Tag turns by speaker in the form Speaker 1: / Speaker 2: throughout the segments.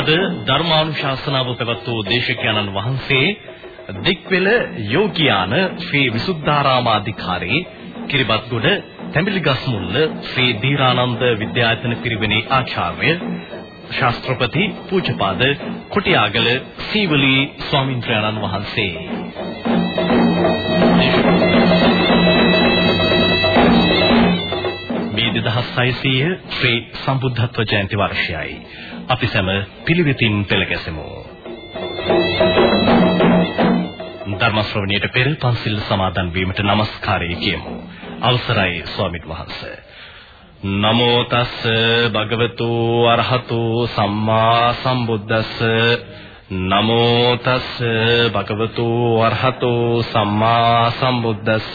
Speaker 1: අද ධර්මානුශාසනාව පැවැත් වූ දේශකයන්න් වහන්සේ දික්වෙල යෝගියාන ශ්‍රී විසුද්ධාරාමාධිකාරී කිරිබත්ගොඩ තැඹිලිගස්මුල්ල ශ්‍රී දීරානන්ද විද්‍යායතන පිරිවෙනේ ආචාර්ය ශාස්ත්‍රපති පූජ්‍යපාද කොටියාගල සීවලී ස්වාමින්ද්‍රයන්න් වහන්සේ. මේ 2600 ශ්‍රී සම්බුද්ධත්ව ජයන්ති වර්ෂයයි. අපි සැම පිළිවෙතින් පෙළගැසෙමු ධර්ම ශ්‍රවණියට පෙර පන්සිල් සමාදන් වීමට নমස්කාරය කියමු. අවසරයි ස්වාමිත් වහන්සේ. නමෝ තස් භගවතු අරහතු සම්මා සම්බුද්දස්ස. නමෝ තස් භගවතු අරහතු සම්මා සම්බුද්දස්ස.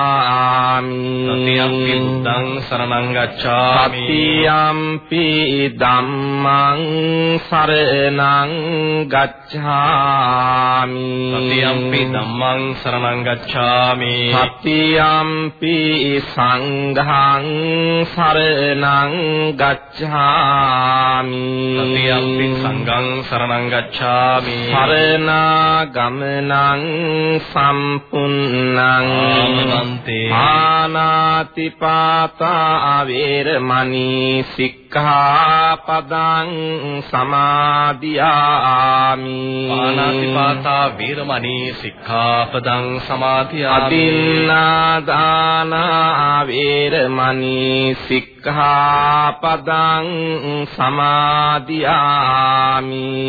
Speaker 1: සතියම්පි බුද්ධං සරණං ගච්ඡාමි.
Speaker 2: සතියම්පි ධම්මං සරණං ගච්ඡාමි.
Speaker 1: සතියම්පි ධම්මං සරණං ගච්ඡාමි.
Speaker 2: සතියම්පි සංඝං සරණං ගච්ඡාමි.
Speaker 1: සතියම්පි සංඝං සරණං ගච්ඡාමි.
Speaker 2: සරණාගමනං සම්පුන්නං
Speaker 1: ආමන්තේ
Speaker 2: ආනාති පාතා වේරමණී සික්ඛාපදං සමාදියාමි.
Speaker 1: පාණාතිපාතා වීරමණී සික්ඛාපදං සමාදියාමි.
Speaker 2: අදින්නාදාන වේරමණී සික්ඛාපදං සමාදියාමි.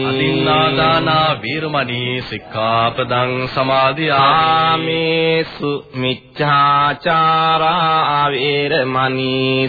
Speaker 1: අදින්නාදානා වීරමණී සික්ඛාපදං සමාදියාමි.
Speaker 2: ආමේසු මිච්ඡාචාරා වේරමණී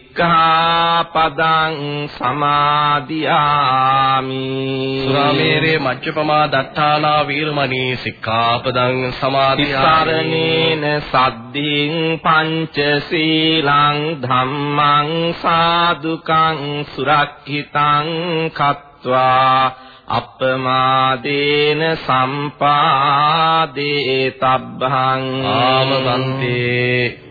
Speaker 2: සික්ඛාපදං සමාදියාමි.
Speaker 1: සුරාමේරේ මජ්ජපමා දත්තානා වීරමණී සික්ඛාපදං සමාදියාමි.
Speaker 2: සද්ධින් පංචශීලං ධම්මං සාදුකං සුරක්ෂිතං කତ୍වා අප්පමාදේන සම්පාදේ තබ්බං
Speaker 1: ආමවන්තේ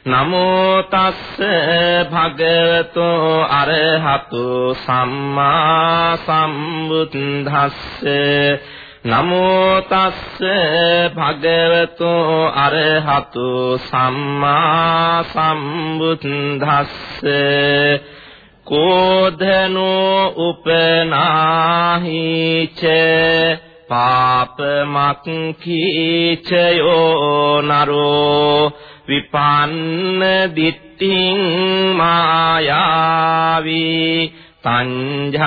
Speaker 2: නමෝ තස්ස භගවතු අරහතු සම්මා සම්බුද්දස්ස. නමෝ තස්ස භගවතු අරහතු සම්මා සම්බුද්දස්ස. කෝධනෝ උපනාහි ච පාපමක්ඛීචයෝ නරෝ. විපන්න දිට්ඨින් මායාවි තංජඤ්ඤාවසලෝ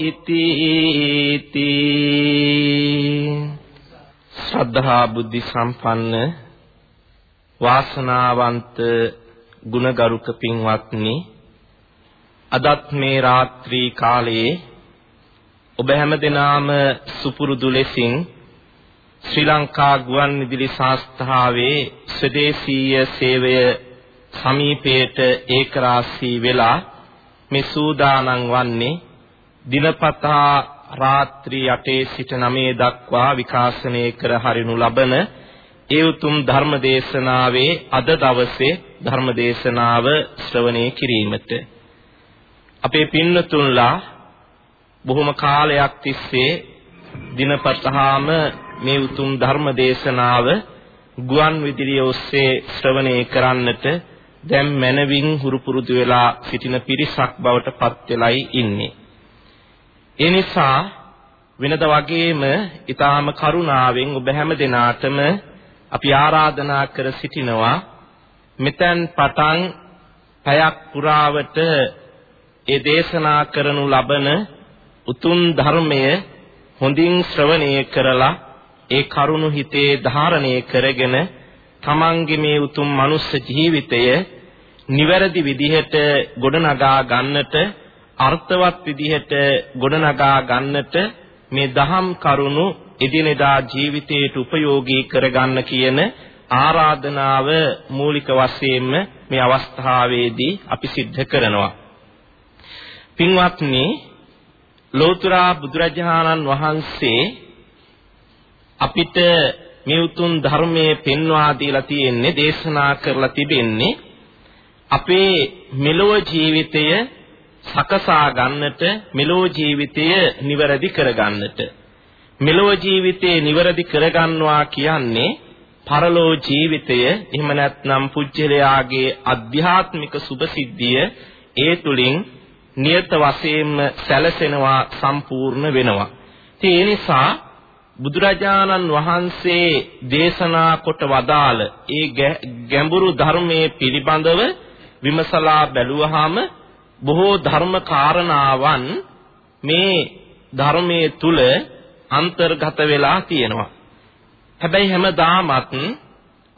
Speaker 2: ඉති ශ්‍රද්ධා බුද්ධ සම්පන්න වාසනාවන්ත ගුණගරුක පින්වත්නි අදත් මේ රාත්‍රී කාලයේ ඔබ හැමදෙනාම සුපුරුදු ලෙසින් ශ්‍රී ලංකා ගුවන්විදුලි සංස්ථාවේ ස්වදේශීය සේවය සමීපයට ඒකරාශී වෙලා මේ සූදානම් වන්නේ දිනපතා රාත්‍රී 8 සිට 9 දක්වා විකාශනය කර හරිනු ලබන ඒ උතුම් ධර්ම දේශනාවේ අද දවසේ ධර්ම දේශනාව ශ්‍රවණය කිරීමට. අපේ පින්නතුන්ලා බොහොම කාලයක් තිස්සේ දිනපතාම මේ උතුම් ධර්ම දේශනාව ගුවන් විදුලිය ඔස්සේ ශ්‍රවණය කරන්නට දැන් මනවින් හුරු පුරුදු වෙලා සිටින පිරිසක් බවට පත් වෙලයි ඉන්නේ. ඒ නිසා වෙනද වගේම ඊටාම කරුණාවෙන් ඔබ හැම දිනාටම අපි ආරාධනා කර සිටිනවා මෙතෙන් පටන් පැයක් පුරාවට ඒ දේශනා කරනු ලබන උතුම් ධර්මය හොඳින් ශ්‍රවණය කරලා ඒ කරුණු හිතේ ධාරණය කරගෙන තමන්ගේ මේ උතුම් මනුස්ස ජීවිතය නිවැරදි විදිහට ගොඩනගා ගන්නට අර්ථවත් විදිහට ගොඩනගා ගන්නට මේ දහම් කරුණු එදිනෙදා ජීවිතයට ප්‍රයෝගී කරගන්න කියන ආරාධනාව මූලික වශයෙන්ම මේ අවස්ථාවේදී අපි සිද්ධ කරනවා. පින්වත්නි ලෝතර බුදුරජාණන් වහන්සේ අපිට මේ උතුම් ධර්මයේ පෙන්වා දීලා තියෙන්නේ දේශනා කරලා තිබෙන්නේ අපේ මෙලොව ජීවිතය සකසා ගන්නට මෙලොව ජීවිතය නිවැරදි කරගන්නට මෙලොව ජීවිතේ නිවැරදි කරගන්නවා කියන්නේ පරලෝ ජීවිතය එහෙම නැත්නම් පුජ්‍යලයාගේ අධ්‍යාත්මික සුභසිද්ධිය ඒ තුලින් නියත වශයෙන්ම සැලසෙනවා සම්පූර්ණ වෙනවා. ඒ නිසා බුදුරජාණන් වහන්සේ දේශනා කොට වදාළ ඒ ගැඹුරු ධර්මයේ පිළිබඳව විමසලා බැලුවහම බොහෝ ධර්ම කාරණාවන් මේ ධර්මයේ තුල අන්තර්ගත වෙලා තියෙනවා. හැබැයි හැමදාමත්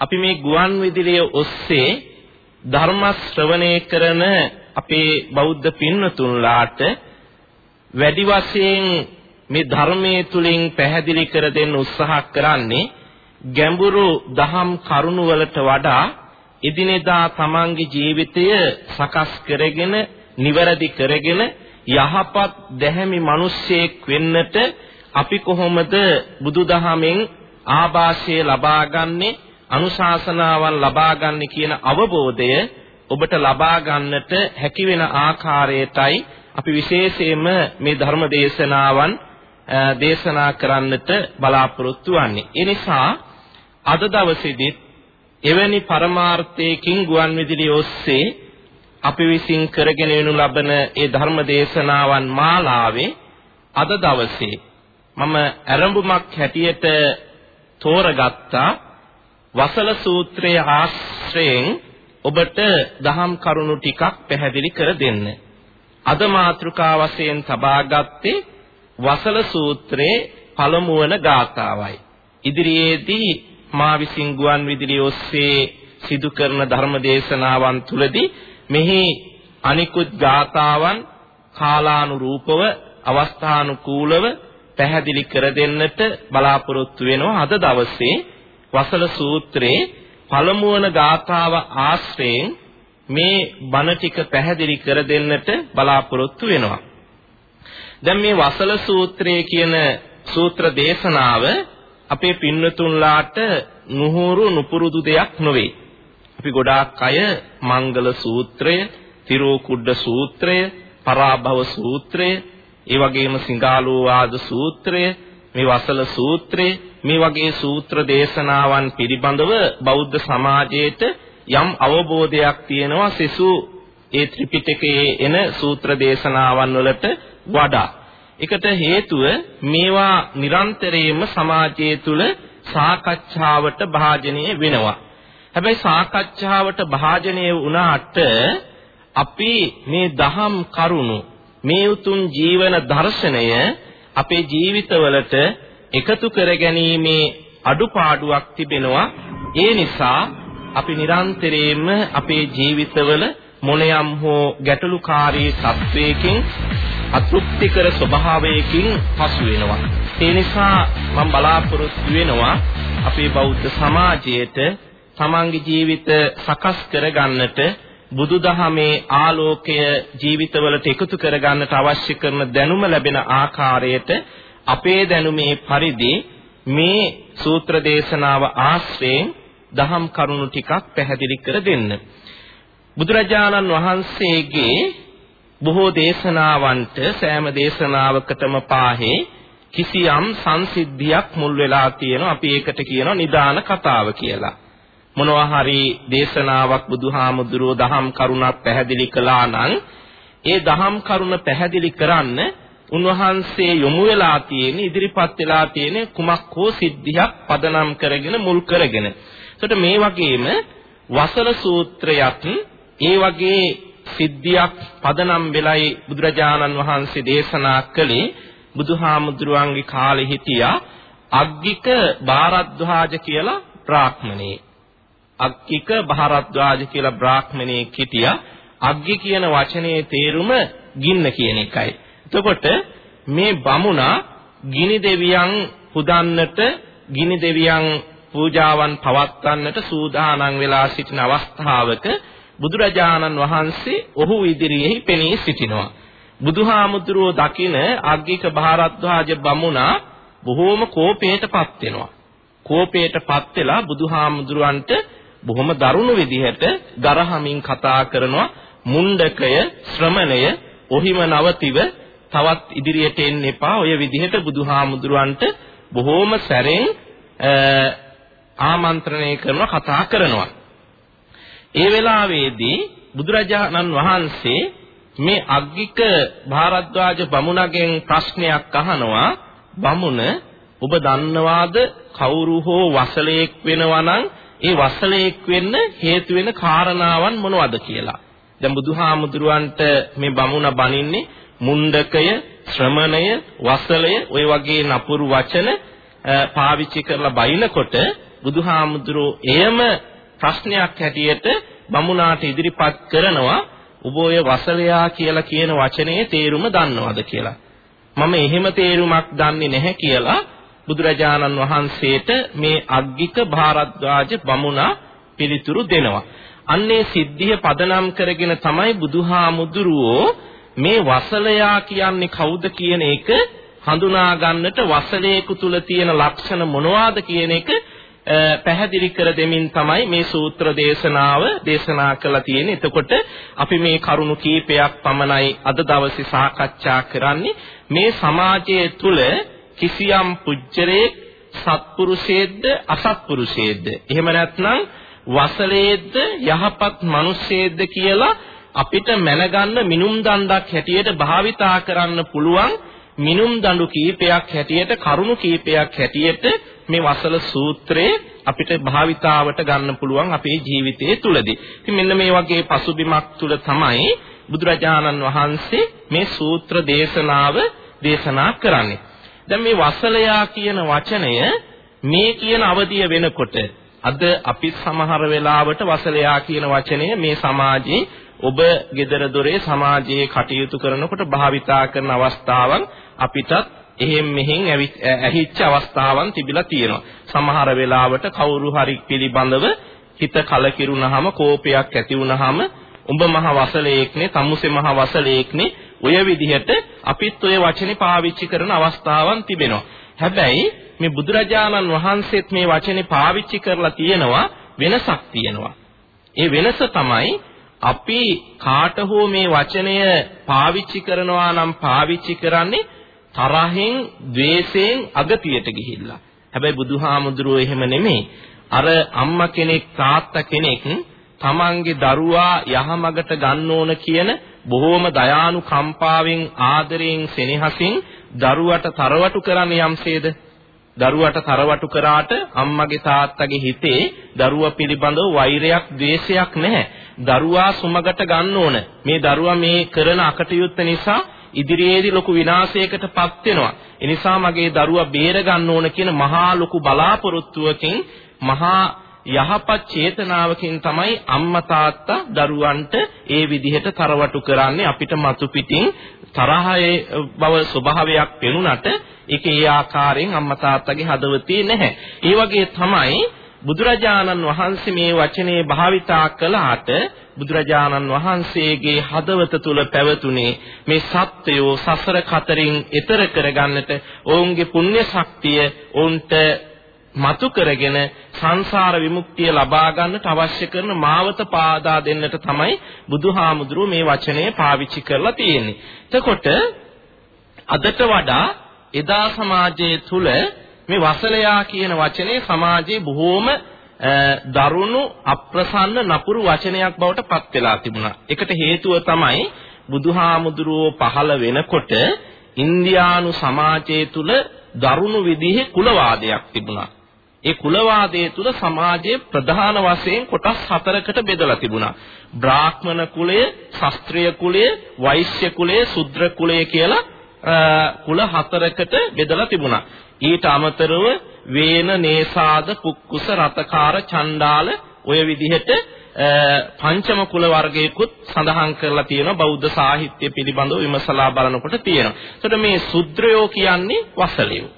Speaker 2: අපි මේ ගුවන් විදුලිය ඔස්සේ ධර්ම ශ්‍රවණය කරන අපේ බෞද්ධ පින්වතුන්ලාට වැඩි වශයෙන් මේ ධර්මයේ තුලින් පැහැදිලි කර දෙන්න උත්සාහ කරන්නේ ගැඹුරු දහම් කරුණු වලට වඩා එදිනෙදා තමන්ගේ ජීවිතය සකස් කරගෙන නිවැරදි කරගෙන යහපත් දැහැමි මිනිසෙක් වෙන්නට අපි කොහොමද බුදුදහමෙන් ආభాෂය ලබාගන්නේ අනුශාසනාවන් ලබාගන්නේ කියන අවබෝධය ඔබට ලබා ගන්නට හැකි වෙන ආකාරයටයි අපි විශේෂයෙන්ම මේ ධර්ම දේශනාවන් දේශනා කරන්නට බලාපොරොත්තු වෙන්නේ. ඒ නිසා අද දවසේදී එවැනි පරමාර්ථයකින් ගුවන් විදුලිය ඔස්සේ අපි විසින් කරගෙන යනු ලබන ඒ ධර්ම දේශනාවන් මාලාවේ අද දවසේ මම ආරම්භමක් හැටියට තෝරගත්තා වසල සූත්‍රයේ ආශ්‍රයෙන් ඔබට දහම් කරුණු ටිකක් පැහැදිලි කර දෙන්න. අද මාතෘකා වශයෙන් තබාගත්තේ වසල සූත්‍රයේ පළමු වන ගාථාවයි. ඉදිරියේදී මා විසින් ගුවන් විදුලිය ඔස්සේ සිදු කරන ධර්ම දේශනාවන් තුලදී මෙහි අනිකුත් ගාථාවන් කාලානුරූපව අවස්ථානුකූලව පැහැදිලි කර දෙන්නට බලාපොරොත්තු වෙනවා අද දවසේ වසල සූත්‍රයේ පළමු වන ගාථාව ආශ්‍රයෙන් මේ බණ ටික පැහැදිලි කර දෙන්නට බලාපොරොත්තු වෙනවා. දැන් මේ වසල සූත්‍රයේ කියන සූත්‍ර දේශනාව අපේ පින්වතුන්ලාට නුහුරු නුපුරුදු දෙයක් නොවේ. අපි ගොඩාක් අය මංගල සූත්‍රය, තිරෝකුඩ්ඩ සූත්‍රය, පරාභව සූත්‍රය, ඒ වගේම සිංගාලෝවාද සූත්‍රය, මේ වසල සූත්‍රය, මේ වගේ සූත්‍ර දේශනාවන් පිළිබඳව බෞද්ධ සමාජයේට යම් අවබෝධයක් තියෙනවා සිසු ඒ ත්‍රිපිටකයේ එන සූත්‍ර දේශනාවන් වලට වඩා ඒකට හේතුව මේවා නිරන්තරයෙන්ම සමාජය තුළ සාකච්ඡාවට භාජනය වෙනවා. හැබැයි සාකච්ඡාවට භාජනය වුණාට අපි මේ දහම් කරුණු මේ උතුම් ජීවන දර්ශනය අපේ ජීවිතවලට එකතු කරගැනීමේ අඩුපාඩුවක් තිබෙනවා. ඒ නිසා අපි නිරන්තරයෙන්ම අපේ ජීවිතවල මොනියම් හෝ ගැටලුකාරී තත්වයකින් අතෘප්තිකර ස්වභාවයකින් පසු වෙනවා. ඒ නිසා මම බලාපොරොත්තු වෙනවා අපේ බෞද්ධ සමාජයේට තමන්ගේ ජීවිත සකස් කරගන්නට බුදුදහමේ ආලෝකය ජීවිතවලට එකතු කරගන්නට අවශ්‍ය කරන දැනුම ලැබෙන ආකාරයට අපේ දැනුමේ පරිදි මේ සූත්‍ර දේශනාව ආශ්‍රයෙන් දහම් කරුණු ටිකක් පැහැදිලි කර දෙන්න. බුදුරජාණන් වහන්සේගේ බොහෝ දේශනාවන්ට සෑම දේශනාවකටම පාහේ කිසියම් සංසිද්ධියක් මුල් වෙලා තියෙනවා අපි ඒකට කියනවා නිදාන කතාව කියලා මොනවා හරි දේශනාවක් බුදුහාමුදුරුවෝ දහම් කරුණක් පැහැදිලි කළා නම් ඒ දහම් කරුණ පැහැදිලි කරන්න උන්වහන්සේ යොමු වෙලා තියෙන ඉදිරිපත් වෙලා තියෙන කුමක් හෝ සිද්ධියක් පදනම් කරගෙන මුල් කරගෙන. එතකොට මේ වගේම වසල සූත්‍රයත් ඒ වගේ සිද්ධියක් පදනම් වෙලයි බුදුරජාණන් වහන්සේ දේශනා කළේ බුදුහාමුදුරුවන්ගේ කාලේ හිටියා අග්ගික භාරද්වාජ කියලා බ්‍රාහ්මණේ. අග්ගික භාරද්වාජ කියලා බ්‍රාහ්මණේ හිටියා. අග්ගි කියන වචනේ තේරුම ගින්න කියන එකයි. එතකොට මේ බමුණා ගිනි දෙවියන් පුදන්නට ගිනි දෙවියන් පූජාවන් පවත්වන්නට සූදානම් වෙලා සිටින අවස්ථාවක බුදුරජාණන් වහන්සේ ඔහු ඉදිරියෙහි පෙනී සිටිනවා. බුදුහාමුදුරුවෝ දකින අග්ගික භාරද්වාජ බමුණා බොහෝම කෝපයටපත් වෙනවා. කෝපයටපත් වෙලා බුදුහාමුදුරුවන්ට බොහොම දරුණු විදිහට ගරහමින් කතා කරනවා මුණ්ඩකය ශ්‍රමණය ඔහිම නවතිව තවත් ඉදිරියට එන්න එපා ඔය විදිහට බුදුහාමුදුරුවන්ට බොහෝම සැරෙන් ආමන්ත්‍රණය කරනවා කතා කරනවා ඒ වෙලාවේදී බුදුරජාණන් වහන්සේ මේ අග්ගික භාරද්වාජ බමුණගෙන් ප්‍රශ්නයක් අහනවා බමුණ ඔබ දන්නවාද කවුරු හෝ වසලයෙක් වෙනවා නම් ඒ වසලයෙක් වෙන්න හේතු වෙන කාරණාවන් මොනවද කියලා. දැන් බුදුහාමුදුරුවන්ට මේ බමුණ බනින්නේ මුණ්ඩකය, ශ්‍රමණය, වසලය ඔය වගේ නපුරු වචන පාවිච්චි කරලා බයිනකොට බුදුහාමුදුරුවෝ එයම ප්‍රශ්නයක් හැටියට බමුණාට ඉදිරිපත් කරනවා ඔබ ඔය වසලයා කියලා කියන වචනේ තේරුම දන්නවද කියලා. මම එහෙම තේරුමක් දන්නේ නැහැ කියලා බුදුරජාණන් වහන්සේට මේ අග්ගික භාරද්වාජ බමුණා පිළිතුරු දෙනවා. අන්නේ සිද්ධිය පදනම් කරගෙන තමයි බුදුහාමුදුරුවෝ මේ වසලයා කියන්නේ කවුද කියන එක හඳුනා ගන්නට වසලේකු තුල තියෙන ලක්ෂණ මොනවාද කියන එක පැහැදිලි කර දෙමින් තමයි මේ සූත්‍ර දේශනාව දේශනා කළා තියෙන්නේ. එතකොට අපි මේ කරුණු කීපයක් පමණයි අද දවසේ සාකච්ඡා කරන්නේ. මේ සමාජයේ තුල කිසියම් පුජ්‍යරේ සත්පුරුෂයේද්ද අසත්පුරුෂයේද්ද එහෙම නැත්නම් වසලයේද්ද යහපත් මිනිස්සෙද්ද කියලා අපිට මැනගන්න මිනුම් දණ්ඩක් හැටියට භාවිතා කරන්න පුළුවන් මිනුම් දඬු කීපයක් හැටියට කරුණු කීපයක් හැටියට මේ වසල සූත්‍රයේ අපිට භාවිතාවට ගන්න පුළුවන් අපේ ජීවිතයේ තුලදී. ඉතින් මෙන්න මේ වගේ පසුබිමක් තුල තමයි බුදුරජාණන් වහන්සේ මේ සූත්‍ර දේශනාව දේශනා කරන්නේ. දැන් මේ වසලයා කියන වචනය මේ කියන අවධිය වෙනකොට අද අපි සමහර වෙලාවට වසලයා කියන වචනය මේ සමාජයේ ඔබ gedara dore සමාජයේ කටයුතු කරනකොට භාවිතා කරන අවස්ථාවන් අපිටත් එහෙම් මෙහෙන් ඇහිච්ච අවස්ථාවන් තිබිලා තියෙනවා. සමහර වෙලාවට කවුරු හරි පිළිබඳව හිත කලකිරුණාම කෝපයක් ඇති වුණාම උඹ මහ වසලයේක්නේ, තමුසේ මහ වසලයේක්නේ ඔය විදිහට අපිත් ඔය වචනේ පාවිච්චි කරන අවස්ථාවන් තිබෙනවා. හැබැයි මේ බුදුරජාණන් වහන්සේත් මේ වචනේ පාවිච්චි කරලා තියෙනවා වෙනසක් තියෙනවා. ඒ වෙනස තමයි අපි කාට හෝ මේ වචනය පාවිච්චි කරනවා නම් පාවිච්චි කරන්නේ තරහෙන්, द्वේෂයෙන් අගතියට ගිහිල්ලා. හැබැයි බුදුහාමුදුරුවෝ එහෙම නෙමෙයි. අර අම්මා කෙනෙක් තාත්තා කෙනෙක් තමන්ගේ දරුවා යහමගට ගන්න ඕන කියන බොහෝම දයානුකම්පාවෙන් ආදරයෙන් සෙනෙහසින් දරුවට තරවටු කරන්නේ යම්සේද දරුවට තරවටු කරාට අම්මගේ තාත්තගේ හිතේ දරුවා පිළිබඳව වෛරයක් ද්වේෂයක් නැහැ. දරුවා සුමගට ගන්න ඕන. මේ දරුවා මේ කරන අකටයුත්ත නිසා ඉදිරියේදී ලොකු විනාශයකටපත් වෙනවා. ඒ නිසා මගේ දරුවා බේර ගන්න ඕන කියන මහා ලොකු බලාපොරොත්තුවකින් මහා යහපත් චේතනාවකින් තමයි අම්මා තාත්තා දරුවන්ට ඒ විදිහට තරවටු කරන්නේ අපිට මතු පිටින් තරහයේ බව ස්වභාවයක් පෙනුනට ඒක ඒ ආකාරයෙන් අම්මා තාත්තගේ හදවතේ නැහැ. ඒ වගේ තමයි බුදුරජාණන් වහන්සේ මේ වචනේ භාවිතා කළාට බුදුරජාණන් වහන්සේගේ හදවත තුල පැවතුනේ මේ සත්‍යෝ සසර කතරින් එතර කරගන්නට ඔවුන්ගේ පුණ්‍ය ශක්තිය ඔවුන්ට මතු කරගෙන සංසාර විමුක්තිය ලබා ගන්නට අවශ්‍ය කරන මාවත පාදා දෙන්නට තමයි බුදුහාමුදුරුව මේ වචනය පාවිච්චි කරලා තියෙන්නේ. එතකොට අදට වඩා එදා සමාජයේ තුල මේ වසලයා කියන වචනේ සමාජයේ බොහෝම දරුණු අප්‍රසන්න නපුරු වචනයක් බවට පත් වෙලා තිබුණා. ඒකට හේතුව තමයි බුදුහාමුදුරුවෝ පහළ වෙනකොට ඉන්දියානු සමාජයේ තුල දරුණු විදිහේ කුලවාදයක් තිබුණා. ඒ කුලවාදයේ තුල සමාජයේ ප්‍රධාන වශයෙන් කොටස් හතරකට බෙදලා තිබුණා. බ්‍රාහ්මණ කුලය, ශාස්ත්‍රීය කුලය, වෛශ්‍ය කුලය, ශුද්‍ර කුලය කියලා කුල හතරකට බෙදලා තිබුණා. ඊට අමතරව වේන, නේසාද, පුක්කුස, රතකාර, චණ්ඩාල ඔය විදිහට පංචම කුල වර්ගයකුත් සඳහන් කරලා තියෙනවා බෞද්ධ සාහිත්‍ය පිළිබඳව විමසලා බලනකොට තියෙනවා. එතකොට මේ සුත්‍රයෝ කියන්නේ වසලියෝ.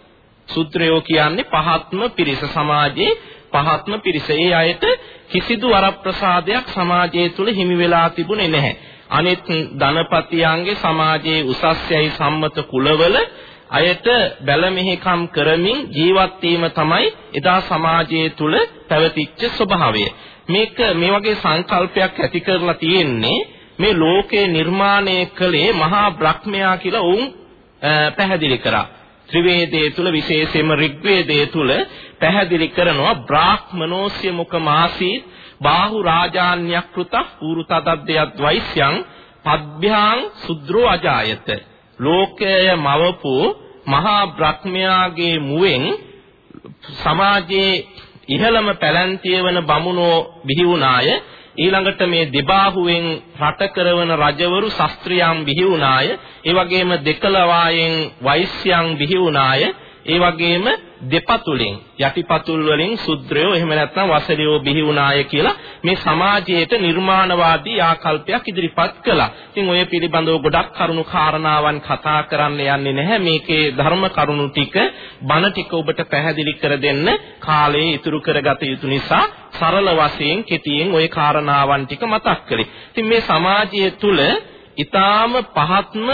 Speaker 2: සුත්‍රයෝ කියන්නේ පහත්ම පිරිස සමාජයේ පහත්ම පිරිස. ඒ අයට කිසිදු වරප්‍රසාදයක් සමාජය තුල හිමි වෙලා තිබුණේ නැහැ. අනිත් ධනපතියන්ගේ සමාජයේ උසස්යයි සම්මත කුලවල අයට බැල මෙහෙකම් කරමින් ජීවත් වීම තමයි එදා සමාජයේ තුල පැවතිච්ච ස්වභාවය. මේක මේ වගේ සංකල්පයක් ඇති කරලා තියෙන්නේ මේ ලෝකේ නිර්මාණය කළේ මහා බ්‍රහ්මයා කියලා උන් පැහැදිලි කරා. ත්‍රිවේදයේ තුල විශේෂයෙන්ම ඍග්වේදයේ තුල පැහැදිලි කරනවා බ්‍රාහ්මනෝස්ය මුඛ මාසීත් බාහු රාජාන්‍යක්ෘත ඌරු තදද්දයත් වෛශ්‍යං පබ්භ්‍යාං සුද්‍රෝ අජායත ලෝකය මවපු මහා බ්‍රහ්මයාගේ මුවෙන් සමාජයේ ඉහළම පැලැන්තිය වන බමුණෝ බිහි වුණාය. ඊළඟට මේ දෙබාහුවෙන් රට කරවන රජවරු ශාස්ත්‍රයන් බිහි වුණාය. ඒ වගේම දෙකලවායෙන් වෛශ්‍යයන් බිහි වුණාය. ඒ වගේම දෙපතුලෙන් යටිපතුල් වලින් සුද්‍රයෝ එහෙම නැත්නම් වසලියෝ බිහි වුණාය කියලා මේ සමාජයේට නිර්මාණවාදී ආකල්පයක් ඉදිරිපත් කළා. ඉතින් ඔය පිළිබඳව ගොඩක් කරුණු කාරණාවන් කතා කරන්න යන්නේ නැහැ. මේකේ ධර්ම කරුණු ටික බණ ටික ඔබට පැහැදිලි කර දෙන්න කාලය ඉතුරු කරගත යුතු නිසා සරල වශයෙන් කෙටියෙන් ওই කාරණාවන් ටික මතක් කළේ. ඉතින් මේ සමාජය තුළ ඊටාම පහත්ම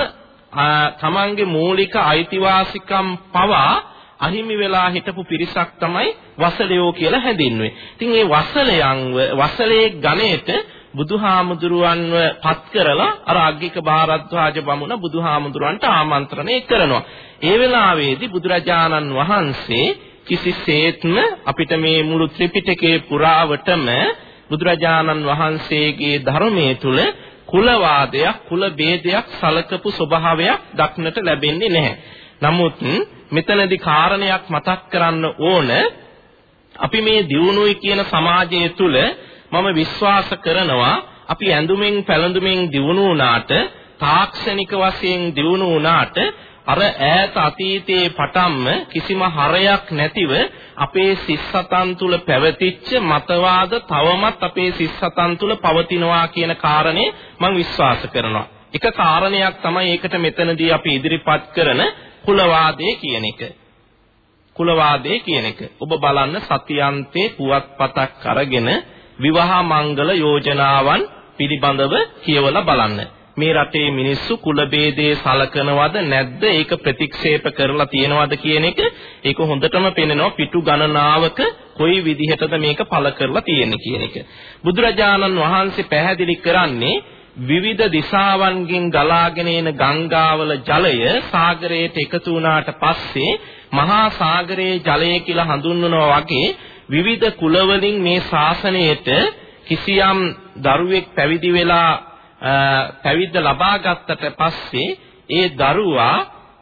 Speaker 2: තමන්ගේ මූලික අයිතිවාසිකම් පවා අහිමි වෙලා හිටපු පිරිසක් තමයි වසලයෝ කියලා හැඳින්වෙන්නේ. ඉතින් මේ වසලයන්ව වසලේ ගණයට බුදුහාමුදුරුවන්ව පත් කරලා අර අග්ගික භාරද්වාජ බමුණ බුදුහාමුදුරුවන්ට ආමන්ත්‍රණය කරනවා. ඒ වෙලාවේදී බුදුරජාණන් වහන්සේ කිසිසේත්ම අපිට මේ මුළු ත්‍රිපිටකයේ පුරාවටම බුදුරජාණන් වහන්සේගේ ධර්මයේ තුල කුලවාදයක් කුල ભેදයක් සලකපු ස්වභාවයක් දක්නට ලැබෙන්නේ නැහැ. නමුත් මෙතනදී කාරණයක් මතක් කරන්න ඕන අපි මේ දියුණුවයි කියන සමාජය තුල මම විශ්වාස කරනවා අපි ඇඳුමින් පැළඳුමින් දියුණු වුණාට තාක්ෂණික වශයෙන් දියුණු වුණාට අර ඈත අතීතයේ පටන්ම කිසිම හරයක් නැතිව අපේ සිස්සතන් තුල පැවතිච්ච මතවාද තවමත් අපේ සිස්සතන් තුල පවතිනවා කියන කාරණේ මම විශ්වාස කරනවා. එක කාරණයක් තමයි ඒකට මෙතනදී අපි ඉදිරිපත් කරන කුලවාදය කියන එක. කුලවාදය කියන එක. ඔබ බලන්න සතියන්තේ පුවත්පතක් අරගෙන විවාහ මංගල යෝජනාවන් පිළිබඳව කියවලා බලන්න. මේ රටේ මිනිස්සු කුල ભેදේ සලකනවද නැද්ද ඒක ප්‍රතික්ෂේප කරලා තියනවද කියන එක ඒක හොඳටම පේනවා පිටු ගණනාවක කොයි විදිහටද මේක පළ කරලා තියෙන්නේ කියන එක. බුදුරජාණන් වහන්සේ පැහැදිලි කරන්නේ විවිධ දිශාවන්ගෙන් ගලාගෙන එන ගංගාවල ජලය සාගරයට එකතු වුණාට පස්සේ මහා සාගරයේ ජලය කියලා හඳුන්වනවා වගේ විවිධ කුලවලින් මේ ශාසනයට කිසියම් දරුවෙක් පැවිදි වෙලා පැවිද්ද ලබා ගත්තට පස්සේ ඒ දරුවා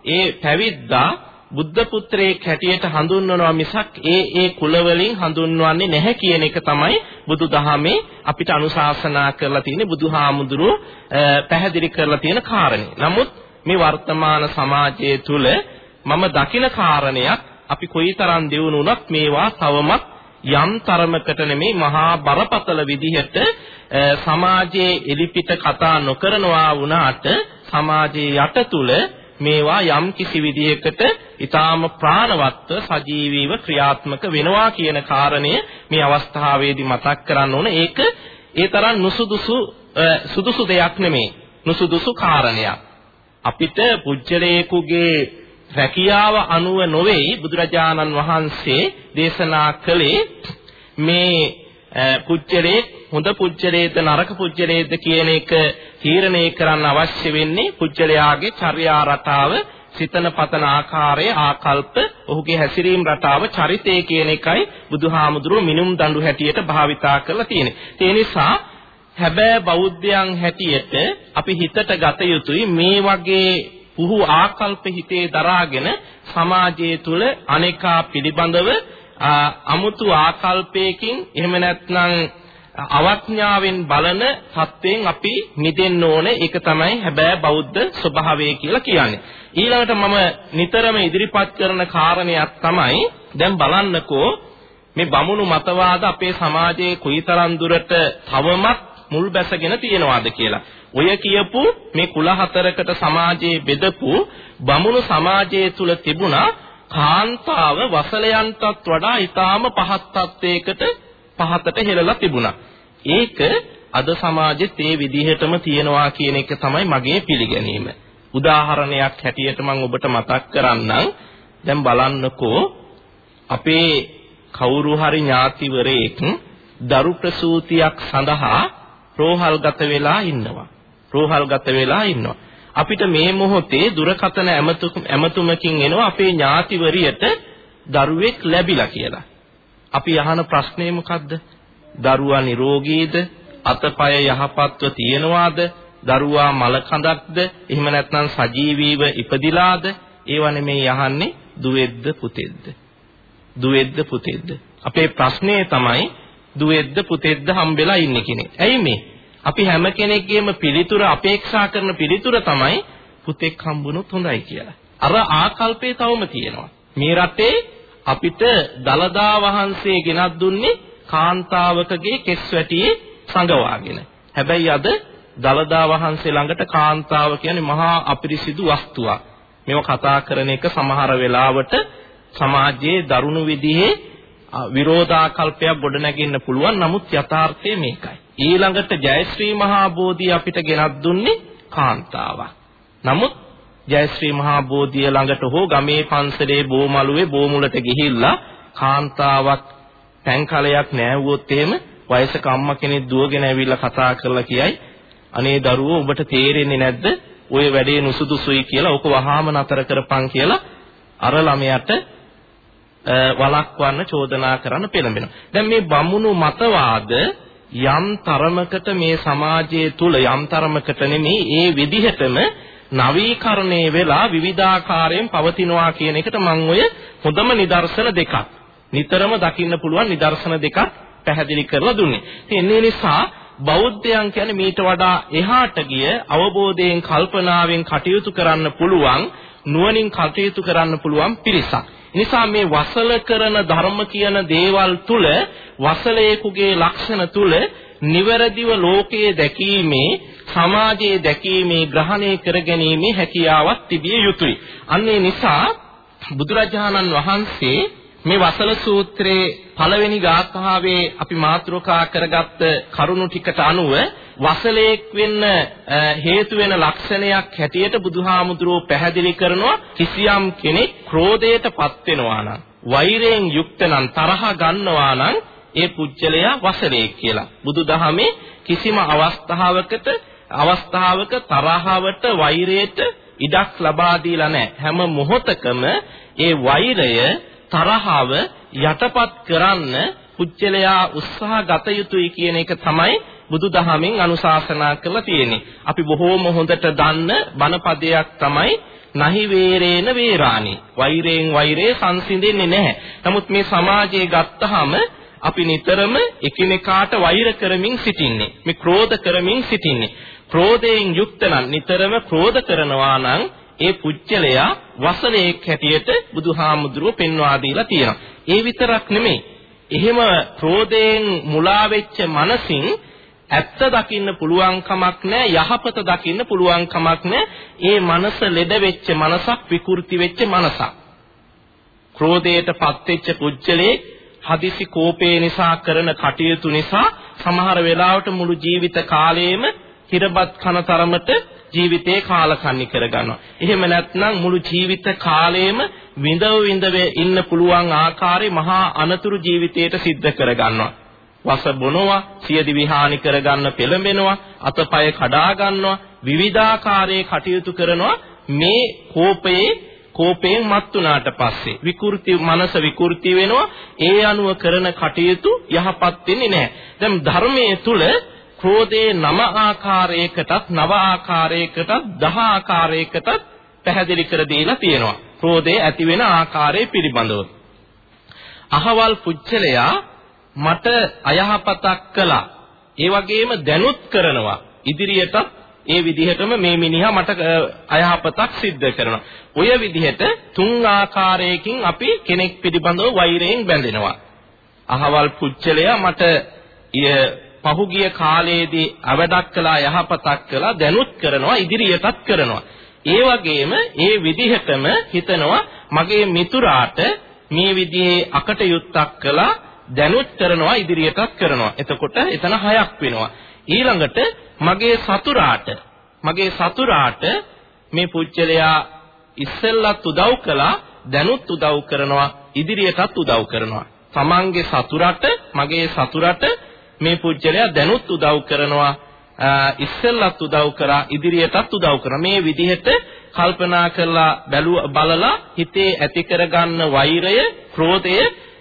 Speaker 2: ඒ පැවිද්දා බුද්ධ පුත්‍රයෙක් හැටියට හඳුන්වනවා මිසක් ඒ ඒ කුලවලින් හඳුන්වන්නේ නැහැ කියන එක තමයි බුදුදහමේ අපිට අනුශාසනා කරලා තියෙන්නේ බුදුහාමුදුරුව පැහැදිලි කරලා තියෙන කාරණේ. නමුත් මේ වර්තමාන සමාජයේ තුල මම දකින කාරණයක් අපි කොයිතරම් දියුණු වුණත් මේවා තවමත් යම් තරමකට නෙමේ මහා බරපතල විදිහට සමාජයේ එලිපිට කතා නොකරනවා වුණාට සමාජයේ යට තුල මේවා යම් කිසි විදිහකට ඊටාම ප්‍රාණවත්ව සජීවීව ක්‍රියාත්මක වෙනවා කියන කාරණය මේ අවස්ථාවේදී මතක් කරන්න ඕන. ඒක ඒ තරම් නුසුදුසු සුදුසු දෙයක් නෙමෙයි. නුසුදුසු කාරණයක්. අපිට පුජ්‍යලේකුගේ රැකියාව අනුව නොවේයි බුදුරජාණන් වහන්සේ දේශනා කළේ මේ පුජ්‍යලේ හොඳ පුජ්‍යලේද නරක පුජ්‍යලේද කියන එක තීරණය කරන්න අවශ්‍ය වෙන්නේ පුජ්‍යලයාගේ චර්යා රටාව සිතන පතන ආකාරය ආකල්ප ඔහුගේ හැසිරීම රටාව චරිතය කියන එකයි බුදුහාමුදුරුව මිනුම් දඬු හැටියට භාවිතා කරලා තියෙන්නේ. ඒ නිසා හැබෑ බෞද්ධයන් හැටියට අපි හිතට ගත යුතුයි මේ වගේ පුහු ආකල්ප හිතේ දරාගෙන සමාජයේ තුල අනේකා පිළිබඳව අමුතු ආකල්පයකින් එහෙම නැත්නම් අවඥාවෙන් බලන සත්‍යයෙන් අපි මිදෙන්න ඕනේ ඒක තමයි හැබැයි බෞද්ධ ස්වභාවය කියලා කියන්නේ ඊළඟට මම නිතරම ඉදිරිපත් කරන කාරණයක් තමයි දැන් බලන්නකෝ මේ බමුණු මතවාද අපේ සමාජයේ කොයිතරම් දුරට තවමත් මුල් බැසගෙන තියෙනවාද කියලා. ඔය කියපු මේ කුල හතරකට සමාජයේ බෙදපු බමුණු සමාජයේ තුල තිබුණා කාන්තාව වසලයන්ටත් වඩා ඊටාම පහත් තත්වයකට පහතට හෙළලා තිබුණා. ඒක අද සමාජෙත් ඒ විදිහටම තියෙනවා කියන එක තමයි මගේ පිළිගැනීම. උදාහරණයක් හැටියට මම ඔබට මතක් කරන්නම්. දැන් බලන්නකෝ අපේ කවුරු හරි ඥාතිවරයෙක් දරු ප්‍රසූතියක් සඳහා රෝහල්ගත වෙලා ඉන්නවා. රෝහල්ගත වෙලා ඉන්නවා. අපිට මේ මොහොතේ දුරකථන ඇමතුමකින් එනවා අපේ ඥාතිවරියට දරුවෙක් ලැබිලා කියලා. අපි අහන ප්‍රශ්නේ මොකද්ද? දරුවා නිරෝගීද? අතපය යහපත්ව තියෙනවාද? දරුවා මල කඳක්ද? එහෙම නැත්නම් සජීවීව ඉපදිලාද? ඒව නෙමෙයි අහන්නේ දුවේද්ද පුතේද්ද? දුවේද්ද පුතේද්ද? අපේ ප්‍රශ්නේ තමයි දුවේද්ද පුතේද්ද හම්බෙලා ඉන්නේ කෙනෙක්. ඇයි මේ? අපි හැම කෙනෙක්ගේම පිළිතුර අපේක්ෂා කරන පිළිතුර තමයි පුතෙක් හම්බුනොත් හොඳයි කියලා. අර ආකල්පේ තවම තියෙනවා. මේ රටේ අපිට දලදා වහන්සේ ගෙනත් දුන්නේ කාන්තාවකගේ කෙස් වැටියේ සංගවාගෙන. හැබැයි අද දලදා වහන්සේ ළඟට කාන්තාව කියන්නේ මහා අපිරිසිදු වස්තුවක්. මේව කතා කරන එක සමහර වෙලාවට සමාජයේ දරුණු විදිහේ විරෝධාකල්පයක් ගොඩනැගෙන්න පුළුවන්. නමුත් යථාර්ථය මේකයි. ඊළඟට ජයශ්‍රී මහා බෝධිය අපිට ගෙනත් දුන්නේ කාන්තාවක්. නමුත් ජයශ්‍රී මහා බෝධිය ළඟට හෝ ගමේ පන්සලේ බෝමළුවේ බෝමුලට ගිහිල්ලා කාන්තාවක් පැන්කලයක් නෑවුවොත් එහෙම වයසක අම්මා කෙනෙක් දුවගෙන ඇවිල්ලා කතා කරලා කියයි අනේ දරුවෝ ඔබට තේරෙන්නේ නැද්ද ඔය වැඩේ නුසුදුසුයි කියලා ඔක වහාම නතර කරපන් කියලා අර ළමයාට වළක්වන්න චෝදනා කරන්න පෙළඹෙනවා. දැන් මේ බමුණු මතවාද යම් තරමකට මේ සමාජයේ තුල යම් තරමකට නෙමේ ඒ විදිහටම නවීකරණය වෙලා විවිධාකාරයෙන් පවතිනවා කියන එකට මම ඔය හොඳම නිදර්ශන දෙකක් නිතරම දකින්න පුළුවන් නිදර්ශන දෙකක් පැහැදිලි කරලා දුන්නේ. ඉතින් ඒ නිසා බෞද්ධයන් කියන්නේ මීට වඩා එහාට ගිය අවබෝධයෙන් කල්පනාවෙන් කටයුතු කරන්න පුළුවන් නුවණින් කටයුතු කරන්න පුළුවන් පිරිසක්. නිසා මේ වසල කරන ධර්ම කියන දේවල් තුල වසලයේකුගේ ලක්ෂණ තුල නිවැරදිව ලෝකයේ දැකීමේ සමාජයේ දැකීමේ ග්‍රහණය කරගැනීමේ හැකියාවක් තිබිය යුතුයි. අන්නේ නිසා බුදුරජාණන් වහන්සේ මේ වසල සූත්‍රයේ පළවෙනි ගාථාවේ අපි මාතෘකා කරගත්ත කරුණු ටිකට අනුව වසලේක් වෙන්න හේතු වෙන ලක්ෂණයක් හැටියට බුදුහාමුදුරුවෝ පැහැදිලි කරනවා කිසියම් කෙනෙක් ක්‍රෝධයටපත් වෙනවා නම් වෛරයෙන් යුක්ත නම් තරහ ගන්නවා නම් ඒ පුජ්‍යලයා වසලේක් කියලා. බුදුදහමේ කිසිම අවස්ථාවකට අවස්ථාවක තරහවට වෛරයට ඉඩක් ලබා දීලා නැහැ. හැම මොහොතකම ඒ වෛරය තරහව යටපත් කරන්න පුජ්‍යලයා උත්සාහ ගත යුතුයි කියන එක තමයි බුදුදහමෙන් අනුශාසනා කරලා තියෙන්නේ. අපි බොහෝම හොඳට දන්න බණපදයක් තමයි නහි වේරේන වේරාණි. වෛරයෙන් වෛරේ සංසිඳෙන්නේ නැහැ. නමුත් මේ සමාජයේ ගත්තාම අපි නිතරම එකිනෙකාට වෛර කරමින් සිටින්නේ. මේ ක්‍රෝධ කරමින් සිටින්නේ. ක්‍රෝධයෙන් යුක්ත නම් නිතරම ක්‍රෝධ කරනවා නම් ඒ පුජ්‍යලයා වසලයක් හැටියට බුදුහාමුදුරුව පෙන්වා දීලා තියෙනවා. ඒ විතරක් නෙමෙයි. එහෙම ක්‍රෝධයෙන් මුලා වෙච්ච මනසින් ඇත්ත දකින්න පුළුවන් කමක් නැහැ යහපත දකින්න පුළුවන් කමක් නැහැ ඒ මනස ලෙඩ වෙච්ච මනසක් විකෘති වෙච්ච මනසක් ක්‍රෝධයටපත් වෙච්ච පුජ්‍යලේ හදිසි කෝපේ නිසා කරන කටයුතු නිසා සමහර වෙලාවට මුළු ජීවිත කාලයේම හිරබත් කන තරමට ජීවිතේ කාලකන්ණි කරගන්නවා. එහෙම නැත්නම් මුළු ජීවිත කාලයේම විඳව විඳව ඉන්න පුළුවන් ආකාරයේ මහා අනතුරු ජීවිතයට සිද්ධ කරගන්නවා. වස බොනවා, සියදි විහානි කරගන්න පෙළඹෙනවා, අතපය කඩා ගන්නවා, විවිධාකාරයේ කටයුතු කරනවා. මේ කෝපයේ කෝපයෙන් මත් වුණාට පස්සේ විකෘති මනස විකෘති වෙනවා ඒ අනුව කරන කටයුතු යහපත් වෙන්නේ නැහැ දැන් ධර්මයේ තුල ක්‍රෝධයේ නම ආකාරයකටත් නව ආකාරයකටත් දහ ආකාරයකටත් පැහැදිලි කර දීලා තියෙනවා. ක්‍රෝධයේ ඇති වෙන ආකාරය පිළිබඳව. අහවල් පුච්චලයා මට අයහපතක් කළා. ඒ වගේම දැනුත් කරනවා. ඉදිරියටත් ඒ විදිහටම මේ මිනිහා මට අයහපතක් සිද්ධ කරනවා. ඔය විදිහට තුන් ආකාරයකින් අපි කෙනෙක් පිළිබඳව වෛරයෙන් බැඳෙනවා. අහවල් පුච්චලයා මට පහුගිය කාලයේදී අවඩක් කළා යහපතක් කළා දැනුත් කරනවා ඉදිරියටත් කරනවා. ඒ වගේම ඒ විදිහටම හිතනවා මගේ මිතුරාට මේ විදිහේ අකටයුත්තක් කළා දැනුත් කරනවා ඉදිරියටත් කරනවා. එතකොට එතන හයක් වෙනවා. ඊළඟට මගේ සතුරාට මගේ සතුරාට මේ පුජ්‍යලයා ඉස්සෙල්ලත් උදව් කළා දැනුත් උදව් කරනවා ඉදිරියටත් උදව් කරනවා. තමන්ගේ සතුරට මගේ සතුරට මේ පුජ්‍යලයා දැනුත් උදව් කරනවා ඉස්සෙල්ලත් උදව් කරා ඉදිරියටත් උදව් කරා මේ විදිහට කල්පනා කරලා බැලුව බලලා හිතේ ඇති කරගන්න වෛරය ක්‍රෝධය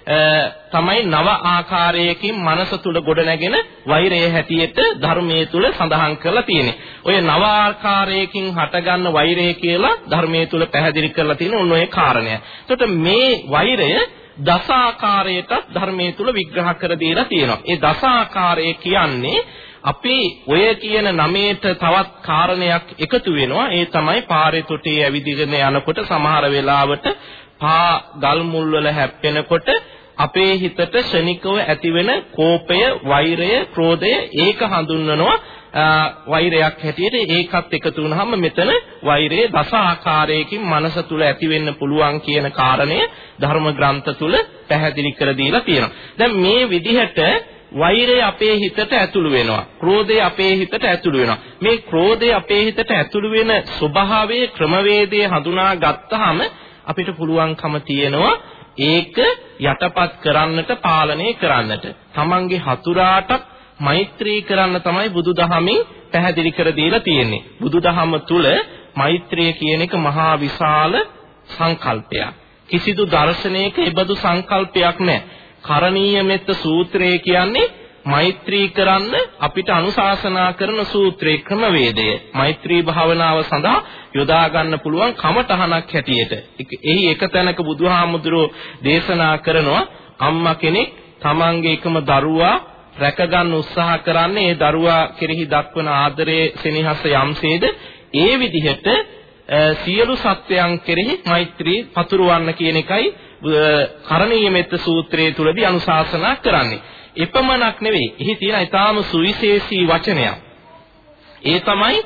Speaker 2: තමයි නව ආකාරයකින් මනස තුල ගොඩනැගෙන වෛරය හැටියට ධර්මයේ තුල සඳහන් කරලා තියෙන්නේ. ඔය නව ආකාරයකින් හටගන්න වෛරය කියලා ධර්මයේ තුල පැහැදිලි කරලා තියෙන උන් ඔය කාරණය. එතකොට මේ වෛරය දස ආකාරයට ධර්මයේ තුල විග්‍රහ කර දීලා තියෙනවා. ඒ දස ආකාරය කියන්නේ අපි ඔය කියන නමේට තවත් කාරණයක් එකතු වෙනවා. ඒ තමයි පාරේ තොටේ ඇවිදගෙන යනකොට සමහර වෙලාවට පා ගල් මුල් වල හැප්පෙනකොට අපේ හිතට ශනිකව ඇතිවෙන කෝපය, වෛරය, ක්‍රෝධය ඒක හඳුන්වනවා වෛරයක් හැටියට ඒකත් එකතු වුනහම මෙතන වෛරයේ දස ආකාරයකින් මනස තුල ඇති වෙන්න පුළුවන් කියන කාරණය ධර්ම ග්‍රන්ථ තුල පැහැදිලි කර දීලා තියෙනවා. දැන් මේ විදිහට වෛරය අපේ හිතට ඇතුළු වෙනවා. ක්‍රෝධය අපේ හිතට ඇතුළු වෙනවා. මේ ක්‍රෝධය අපේ හිතට ඇතුළු වෙන ස්වභාවයේ ක්‍රමවේදය හඳුනා ගත්තාම අපිට පුළුවන්කම තියෙනවා ඒක යටපත් කරන්නට පාලනය කරන්නට. තමන්ගේ හතුරාටත් මෛත්‍රී කරන්න තමයි බුදුදහමින් පැහැදිලි කර දීලා තියෙන්නේ. බුදුදහම තුල මෛත්‍රිය කියන එක මහා විශාල සංකල්පයක්. කිසිදු දර්ශනයක ඒබඳු සංකල්පයක් නැහැ. කරණීය මෙත්ත සූත්‍රය කියන්නේ මෛත්‍රී කරන්න අපිට අනුශාසනා කරන සූත්‍රේ ක්‍රමවේදය. මෛත්‍රී භාවනාව සඳහා යොදා ගන්න පුළුවන් කමඨහනක් හැටියට. එහි එක තැනක බුදුහාමුදුරෝ දේශනා කරනවා අම්මා කෙනෙක් තමන්ගේ එකම දරුවා රැකගන්න උත්සාහ කරන්නේ ඒ දරුවා කෙරෙහි දක්වන ආදරයේ සෙනෙහස යම්සේද ඒ විදිහට සියලු සත්වයන් කෙරෙහි මෛත්‍රී පතුරවන්න කියන එකයි කරණීය මෙත්ත සූත්‍රයේ තුලදී අනුශාසනා කරන්නේ. එපමණක් නෙවෙයි. එහි තියෙන ඊටාම සුවිශේෂී වචනයක්. ඒ තමයි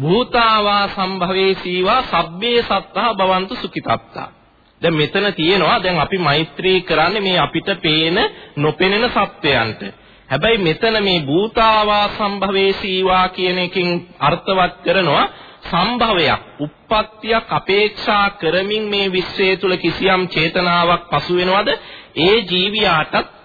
Speaker 2: භූතාවා සම්භවේ සීවා සබ්බේ සත්තා භවන්තු සුඛිතත්තා. දැන් මෙතන තියෙනවා දැන් අපි මෛත්‍රී කරන්නේ මේ අපිට පේන නොපෙනෙන සත්වයන්ට. හැබැයි මෙතන මේ භූතාවා සම්භවේසීවා කියන එකෙන් අර්ථවත් කරනවා සම්භවයක්, උප්පත්තියක් අපේක්ෂා කරමින් මේ විශ්වය තුල කිසියම් චේතනාවක් පසු වෙනවද? ඒ ජීවියාටත්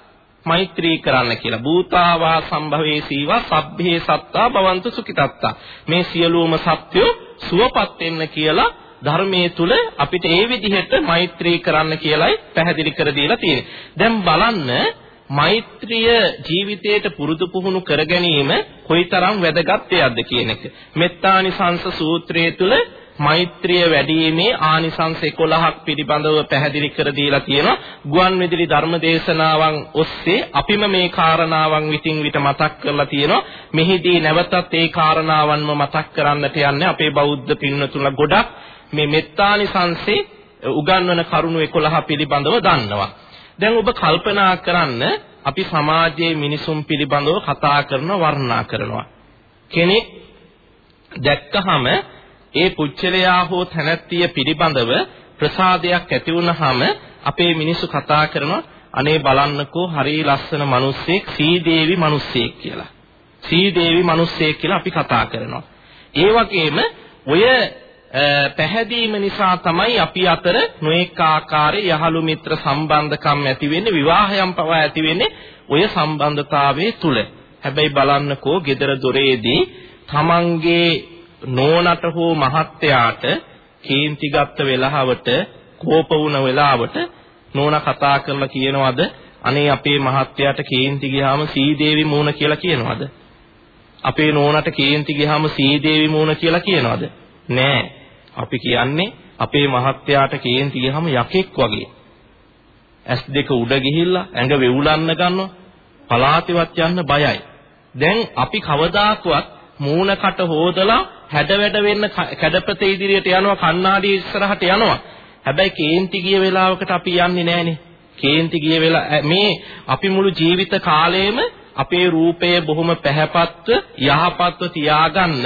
Speaker 2: මෛත්‍රී කරන්න කියලා. භූතාවා සම්භවේසීවා සබ්බේ සත්තා භවන්තු සුඛිතත්තා. මේ සියලුම සත්‍යෝ සුවපත් වෙන්න කියලා ධර්මයේ තුල අපිට ඒ විදිහට මෛත්‍රී කරන්න කියලයි පැහැදිලි කර දීලා තියෙන්නේ. දැන් බලන්න මෛත්‍රිය ජීවිතයට පුරුදු පුහුණු කර ගැනීම කොයිතරම් වැදගත් දෙයක්ද කියන එක. මෙත්තානිසංස සූත්‍රයේ තුල මෛත්‍රිය වැඩිීමේ ආනිසංස 11ක් පිළිබඳව පැහැදිලි කර දීලා තියෙනවා. ගුවන් විදුලි ධර්ම දේශනාවන් ඔස්සේ අපිම මේ කාරණාවන් විтин විට මතක් කරලා තියෙනවා. මෙහිදී නැවතත් ඒ කාරණාවන්ම මතක් කරන්නට යන්නේ අපේ බෞද්ධ පින්නතුලා ගොඩක් මේ මෙත්තානිසංසේ උගන්වන කරුණු 11 පිළිබඳව දන්නවා. දැන් ඔබ කල්පනා කරන්න අපි සමාජයේ මිනිසුන් පිළිබඳව කතා කරන වර්ණනා කරනවා. කෙනෙක් දැක්කහම ඒ පුච්චලයා හෝ තැනැත්තිය පිළිබඳව ප්‍රසාදයක් ඇති වුනහම අපේ මිනිස්සු කතා කරනවා අනේ බලන්නකෝ හරි ලස්සන මිනිස්සෙක් සීදේවි මිනිස්සෙක් කියලා. සීදේවි මිනිස්සෙක් කියලා අපි කතා කරනවා. ඒ වගේම ඔය පැහැදීම නිසා තමයි අපි අතර නොඑක ආකාරයේ යහළු මිත්‍ර සම්බන්ධකම් ඇති වෙන්නේ විවාහයන් පවා ඇති වෙන්නේ ඔය සම්බන්ධතාවයේ තුල. හැබැයි බලන්නකෝ gedara doreedi තමන්ගේ නෝනට හෝ මහත්තයාට කේන්ති ගත්ත වෙලාවට කෝප වුණ වෙලාවට නෝනා කතා කරලා කියනවද අනේ අපේ මහත්තයාට කේන්ති ගියාම සීදේවි මූණ කියලා කියනවද අපේ නෝනට කේන්ති ගියාම සීදේවි මූණ කියලා කියනවද නෑ අපි කියන්නේ අපේ මහත්තයාට කේන්ති ගියහම යකෙක් වගේ. ඇස් දෙක උඩ ගිහිල්ලා ඇඟ වෙවුලන්න ගන්නවා. පලාතිවත් යන්න බයයි. දැන් අපි කවදාකවත් මූණකට හොදලා හැඩවැඩ වෙන්න කැඩපතේ ඉදිරියට යනවා කණ්ණාඩි ඉස්සරහට යනවා. හැබැයි කේන්ති ගිය වෙලාවකට අපි යන්නේ නැහනේ. කේන්ති ගිය වෙලා මේ අපි මුළු ජීවිත කාලයේම අපේ රූපය බොහොම පැහැපත්ව යහපත්ව තියාගන්න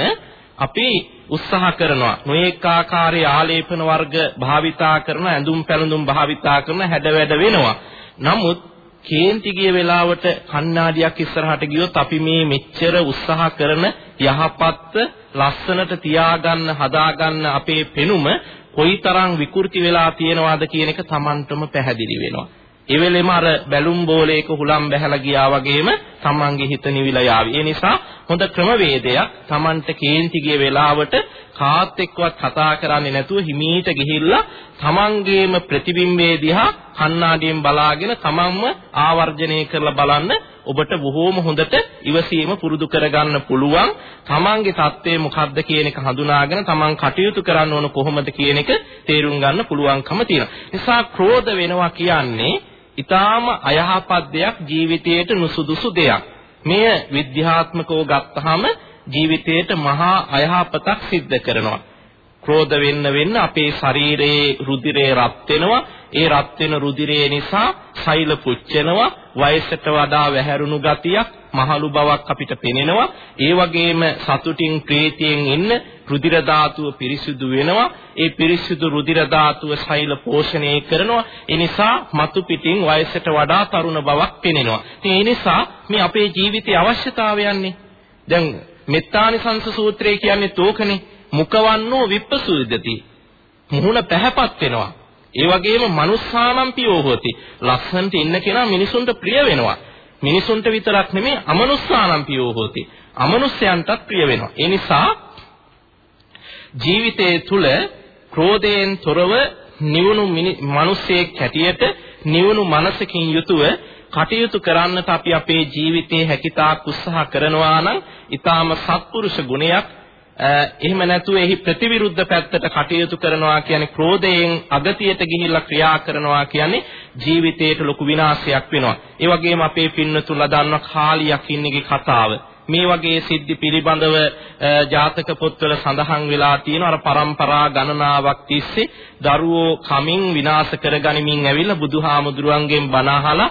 Speaker 2: අපි උත්සාහ කරනවා නොඑක ආකාරයේ ආලේපන වර්ග භාවිතා කරන ඇඳුම් පැළඳුම් භාවිතා කරන හැඩවැඩ වෙනවා නමුත් කේන්ති ගිය වෙලාවට කණ්ණාඩියක් ඉස්සරහට ගියොත් අපි මේ මෙච්චර උත්සාහ කරන යහපත් ලස්සනට තියාගන්න හදාගන්න අපේ පෙනුම කොයිතරම් විකෘති වෙලා තියෙනවද කියන එක Tamanටම පැහැදිලි වෙනවා ඒ වෙලෙම අර බැලුම් බෝලයක හුලම් බැහැලා ගියා වගේම තමන්ගේ හිත නිවිලා යාවි. ඒ නිසා හොඳ ක්‍රමවේදයක් තමන්ට කේන්ති ගිය වෙලාවට කාත් එක්කවත් කතා කරන්නේ නැතුව හිමීට ගිහිල්ලා තමන්ගේම ප්‍රතිබිම්බේ දිහා කණ්ණාඩියෙන් බලාගෙන තමන්ම ආවර්ජනය කරලා බලන්න ඔබට බොහෝම හොඳට ඉවසීම පුරුදු කරගන්න පුළුවන් තමන්ගේ தත්ත්වය මොකක්ද කියන එක හඳුනාගෙන තමන් කටයුතු කරන්න ඕන කොහොමද කියන එක තේරුම් ගන්න පුළුවන්කම තියෙනවා. නිසා ක්‍රෝධ වෙනවා කියන්නේ ඊටාම අයහපත් දෙයක් ජීවිතයට නුසුදුසු දෙයක්. මෙය විද්‍යාත්මකව ගත්තාම ජීවිතයට මහා අයහපතක් සිද්ධ කරනවා. ක්‍රෝධ වෙන්න වෙන්න අපේ ශරීරයේ රුධිරය රත් වෙනවා. ඒ රත් වෙන රුධිරය නිසා සෛල පුච්චෙනවා. වයසට වඩා වැහැරුණු ගතියක්, මහලු බවක් අපිට පෙනෙනවා. ඒ වගේම සතුටින් ප්‍රීතියෙන් ඉන්න රුධිර ධාතුව පිරිසිදු වෙනවා. ඒ පිරිසිදු රුධිර ධාතුව සෛල පෝෂණය කරනවා. ඒ නිසා මතු පිටින් වයසට වඩා තරුණ බවක් පෙනෙනවා. ඉතින් ඒ නිසා මේ අපේ ජීවිතයේ අවශ්‍යතාවයන්නේ දැන් මෙත්තානිසංස සූත්‍රය කියන්නේ තෝකනේ මුකවන්නෝ විප්පසුවිදති. මුහුණ පැහැපත් වෙනවා. ඒ වගේම මනුස්සානම් පියෝ හොති. ලස්සන්ට ඉන්න කෙනා මිනිසුන්ට ප්‍රිය වෙනවා. මිනිසුන්ට විතරක් නෙමෙයි අමනුස්සානම් පියෝ හොති. අමනුස්සයන්ටත් ප්‍රිය වෙනවා. ඒ නිසා ජීවිතයේ තුල ක්‍රෝධයෙන් තොරව නිවුණු මිනිසෙක් හැටියට නිවුණු මනසකින් යුතුව කටයුතු කරන්නට අපි අපේ ජීවිතයේ හැකියතාක් උත්සාහ කරනවා නම් ඊටාම සත්පුරුෂ ගුණයක් එහෙම නැතුව එහි ප්‍රතිවිරුද්ධ පැත්තට කටයුතු කරනවා කියන්නේ ක්‍රෝධයෙන් අගතියට ගිහිල්ලා ක්‍රියා කරනවා කියන්නේ ජීවිතයට ලොකු විනාශයක් වෙනවා. ඒ වගේම අපේ පින්නතුලා දන්නවා කාලියක් ඉන්නේගේ කතාව. මේ වගේ සිද්ධි පිළිබඳව ජාතක පොත්වල සඳහන් වෙලා තියෙනවා අර પરම්පරා ගණනාවක් තිස්සේ දරුවෝ කමින් විනාශ කරගනිමින් ඇවිල්ලා බුදුහාමුදුරුවන්ගෙන් බණ අහලා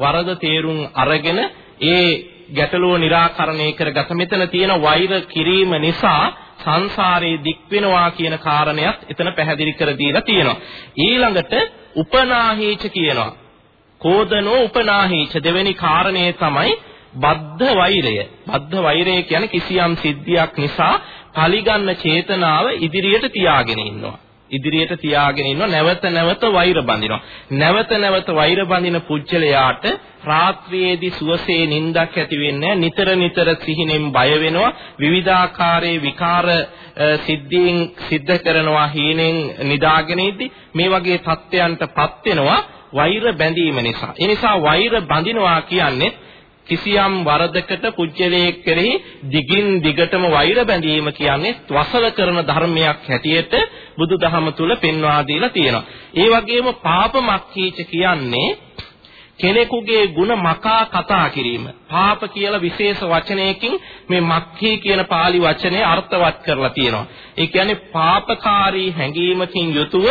Speaker 2: වරද තේරුම් අරගෙන ඒ ගැටලුව निराකරණය කරගත මෙතන තියෙන වෛර කිරීම නිසා සංසාරේ දික් වෙනවා කියන කාරණයක් එතන පැහැදිලි කර දීලා තියෙනවා ඊළඟට උපනාහීච කියනවා කෝදනෝ උපනාහීච දෙවෙනි කාරණේ තමයි බද්ධ වෛරය. බද්ධ වෛරය කියන්නේ කිසියම් සිද්ධියක් නිසා පලිගන්න චේතනාව ඉදිරියට තියාගෙන ඉන්නවා. ඉදිරියට තියාගෙන ඉන්නවා නැවත නැවත වෛර බඳිනවා. නැවත නැවත වෛර බඳින පුජ්‍යලයාට රාත්‍රියේදී සුවසේ නිින්දක් ඇති වෙන්නේ නිතර නිතර සිහිනෙන් බය වෙනවා. විවිධාකාරයේ විකාර සිද්ධීන් සිද්ධ කරනවා හීනෙන් නිදාගෙන ඉද්දි මේ වගේ තත්ත්වයන්ටපත් වෙනවා වෛර බැඳීම නිසා. ඒ නිසා වෛර බඳිනවා කියන්නේ කිසියම් වරදකට පුජ්‍යලයේ කෙරෙහි දිගින් දිගටම වෛර බැඳීම කියන්නේ වසල කරන ධර්මයක් හැටියට බුදුදහම තුල පෙන්වා දීලා තියෙනවා. ඒ වගේම පාපමක්ඛීච කියන්නේ කෙනෙකුගේ ಗುಣ මකා කතා කිරීම. පාප කියලා විශේෂ වචනයකින් මේ මක්ඛී කියන pāli වචනේ අර්ථවත් කරලා තියෙනවා. ඒ කියන්නේ පාපකාරී හැඟීමකින් යුතුව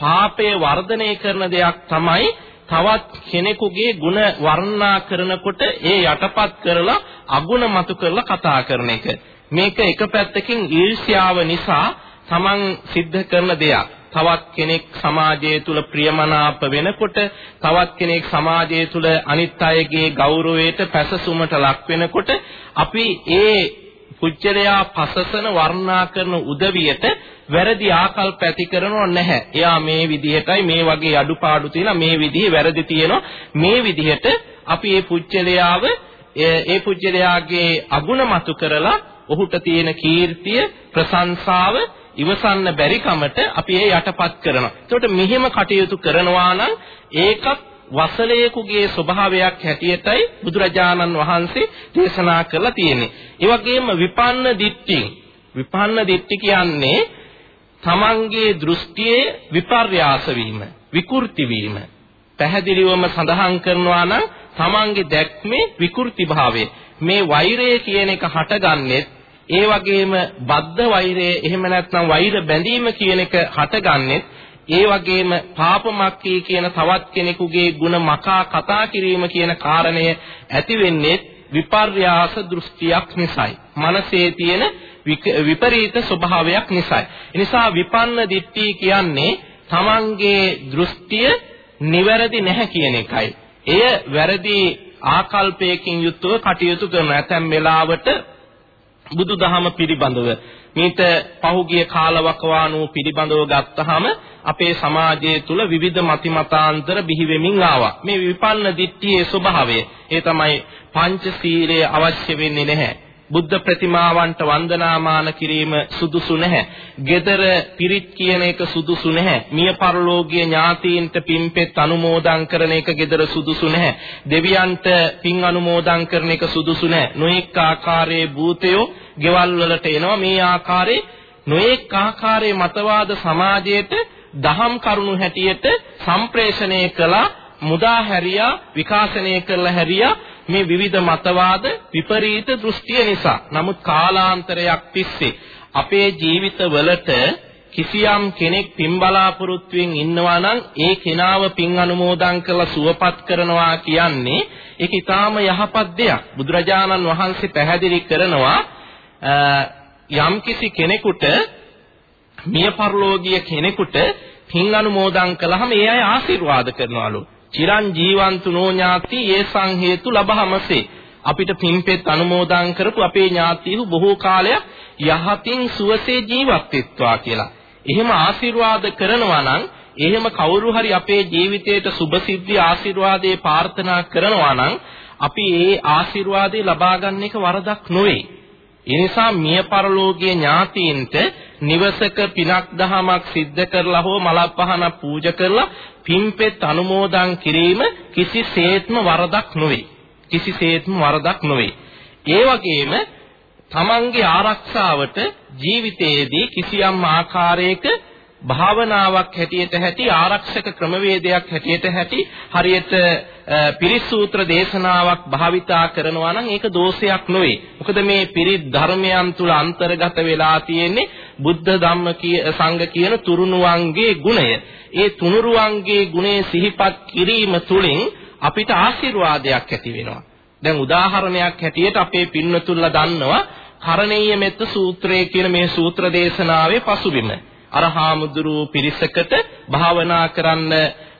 Speaker 2: පාපය වර්ධනය කරන දෙයක් තමයි තවත් කෙනෙකුගේ ಗುಣ වර්ණනා කරනකොට ඒ යටපත් කරලා අගුණ මතු කරලා කතා කරන එක. මේක එක පැත්තකින් ඊර්ෂ්‍යාව නිසා Taman සිද්ධ කරන දෙයක්. තවත් කෙනෙක් සමාජය තුල ප්‍රියමනාප වෙනකොට තවත් කෙනෙක් සමාජය තුල අනිත් අයගේ ගෞරවයට පැසසුමට ලක් වෙනකොට අපි ඒ පුච්චලයා පසසන වර්ණනා කරන උදවියට වැරදි ආකල්ප ඇති කරනව නැහැ. එයා මේ විදිහටයි මේ වගේ අඩුපාඩු තියෙනවා මේ විදිහේ වැරදි තියෙනවා මේ විදිහට අපි මේ පුච්චලයාව ඒ පුච්චලයාගේ අගුණ මතු කරලා ඔහුට තියෙන කීර්තිය ප්‍රශංසාව ඉවසන්න බැරි කමට අපි ඒ යටපත් කරනවා. ඒකට මෙහෙම කටයුතු කරනවා නම් ඒකත් වසලයකුගේ ස්වභාවයක් හැටියටයි බුදුරජාණන් වහන්සේ දේශනා කරලා තියෙන්නේ. ඒ වගේම විපන්න දිට්ඨි. විපන්න දිට්ඨි කියන්නේ තමන්ගේ දෘෂ්ටියේ විපර්යාස වීම, විකෘති වීම. පැහැදිලිවම සඳහන් කරනවා නම් තමන්ගේ දැක්මේ විකෘති භාවය. මේ වෛරය කියන එක හටගන්නේ ඒ වගේම බද්ධ වෛරය එහෙම නැත්නම් වෛර බැඳීම කියන එක හටගන්නේ ඒ වගේම පාපමක්ඛී කියන තවත් කෙනෙකුගේ ಗುಣ මකා කතා කිරීම කියන කාරණය ඇති වෙන්නේ විපර්යාස දෘෂ්ටියක් නිසායි. මනසේ තියෙන විපරීත ස්වභාවයක් නිසායි. ඒ නිසා විපන්න දිට්ඨි කියන්නේ තමන්ගේ දෘෂ්ටිය නිවැරදි නැහැ කියන එකයි. එය වැරදි ආකල්පයකින් යුක්තව කටයුතු කරන ඇතැම් වෙලාවට බුදුදහම පිළිබඳව මේත පහුගිය කාලවකවානුව පිළිබඳව ගත්තහම අපේ සමාජය තුල විවිධ මතිමතාන්තර බිහි වෙමින් ආවා. මේ විපන්න දිට්ඨියේ ස්වභාවය ඒ තමයි පංචශීලය අවශ්‍ය වෙන්නේ නැහැ. බුද්ධ ප්‍රතිමාවන්ට වන්දනාමාන කිරීම සුදුසු නැහැ. gedara පිරිත් කියන එක සුදුසු නැහැ. මිය පරලෝකීය ඥාතීන්ට පින්පෙත් අනුමෝදන් කරන එක gedara සුදුසු නැහැ. දෙවියන්ට පින් අනුමෝදන් කරන එක සුදුසු නැහැ. නොඑක ආකාරයේ භූතයෝ ගෙවල් වලට එනවා මේ ආකාරයේ නොඑක ආකාරයේ මතවාද සමාජයට දහම් කරුණු හැටියට සම්ප්‍රේෂණය කළා මුදා හැරියා විකාශනය කරලා හැරියා මේ විවිධ මතවාද විපරීත දෘෂ්ටිය නිසා. නමුත් කාලාන්තරයක් තිස්සේ අපේ ජීවිතවලට කිසියම් කෙනෙක් පින් බලාපොරොත්තුෙන් ඉන්නවා නම් ඒ කෙනාව පින් අනුමෝදන් කරලා සුවපත් කරනවා කියන්නේ ඒක ඊටාම යහපත් දෙයක්. බුදුරජාණන් වහන්සේ පැහැදිලි කරනවා යම්කිසි කෙනෙකුට මිය පරලෝකීය කෙනෙකුට පින් අනුමෝදන් කළාම ඒ අය ආශිර්වාද කරනවලු. චිරං ජීවන්තු නෝඥාති ඒසං හේතු ලබහමසේ අපිට පින්පෙත් අනුමෝදන් කරපු අපේ ඥාතීහු බොහෝ කාලයක් යහතින් සුවසේ ජීවත් වෙත්වා කියලා. එහෙම ආශිර්වාද කරනවා නම් එහෙම කවුරු හරි අපේ ජීවිතයට සුභසිද්ධි ආශිර්වාදේ ප්‍රාර්ථනා කරනවා නම් අපි ඒ ආශිර්වාදේ ලබා ගන්න එක වරදක් නොවේ. ඒ නිසා මිය පරලෝකීය ඥාතීන්ට නිවසක පිනක් දහමක් සිද්ධ කරලා හෝ මලපහනක් පූජා කරලා පින්පෙත් අනුමෝදන් කිරීම කිසිසේත්ම වරදක් නොවේ. කිසිසේත්ම වරදක් නොවේ. ඒ වගේම තමන්ගේ ආරක්ෂාවට ජීවිතයේදී කිසියම් ආකාරයක භාවනාවක් හැටියට හැටි ආරක්ෂක ක්‍රමවේදයක් හැටියට හැටි හරියට පිරිස් සූත්‍ර දේශනාවක් භාවිතා කරනවා නම් ඒක දෝෂයක් නෙවෙයි. මොකද මේ පිරිත් ධර්මයන් තුල අන්තර්ගත වෙලා තියෙන්නේ බුද්ධ ධම්ම සංඝ කියන තුරුණුවන්ගේ ගුණය. ඒ තුනුරුවන්ගේ ගුණය සිහිපත් කිරීම තුළින් අපිට ආශිර්වාදයක් ඇති වෙනවා. දැන් උදාහරණයක් හැටියට අපේ පින්නතුල්ලා දන්නවා කරණීය මෙත්ත සූත්‍රය කියන මේ සූත්‍ර දේශනාවේ පසුබිම. අර හාමුදුරුවෝ පිරිසකට භාවනා කරන්න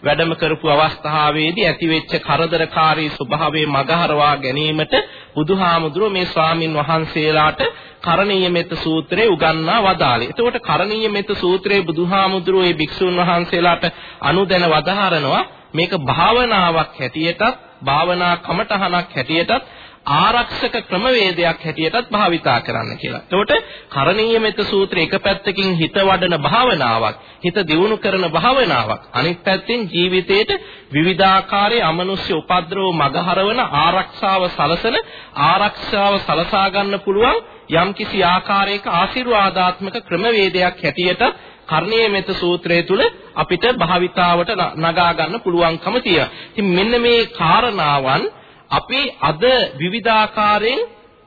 Speaker 2: වැඩම කරපු අවස්ථාවේදී ඇතිවෙච්ච කරදරකාරී ස්වභාවයේ මගහරවා ගැනීමට බුදුහාමුදුරුවෝ මේ ස්වාමින් වහන්සේලාට කරණීය මෙත්ත සූත්‍රය උගන්වා වදාළේ. එතකොට කරණීය මෙත්ත සූත්‍රයේ බුදුහාමුදුරුවෝ මේ භික්ෂුන් වහන්සේලාට අනුදැන වදාහරනවා මේක භාවනාවක් හැටියටත් භාවනා කමටහනක් හැටියටත් ආරක්ෂක ක්‍රමවේදයක් හැටියටත් භාවිතා කරන්න කියලා. එතකොට කරණීය මෙත සූත්‍රය එක පැත්තකින් හිත වඩන භාවනාවක්, හිත දියුණු කරන භාවනාවක්. අනිත් පැත්තෙන් ජීවිතේට විවිධාකාරයේ අමනුෂ්‍ය උපද්‍රව මගහරවන ආරක්ෂාව සලසන ආරක්ෂාව සලසා ගන්න පුළුවන් යම්කිසි ආකාරයක ආශිර්වාදාත්මක ක්‍රමවේදයක් හැටියට කර්ණීය මෙත සූත්‍රය තුල අපිට භාවිතාවට නගා ගන්න පුළුවන්කම තියෙනවා. ඉතින් මෙන්න මේ කාරණාවන් අපි අද විවිධාකාරයෙන්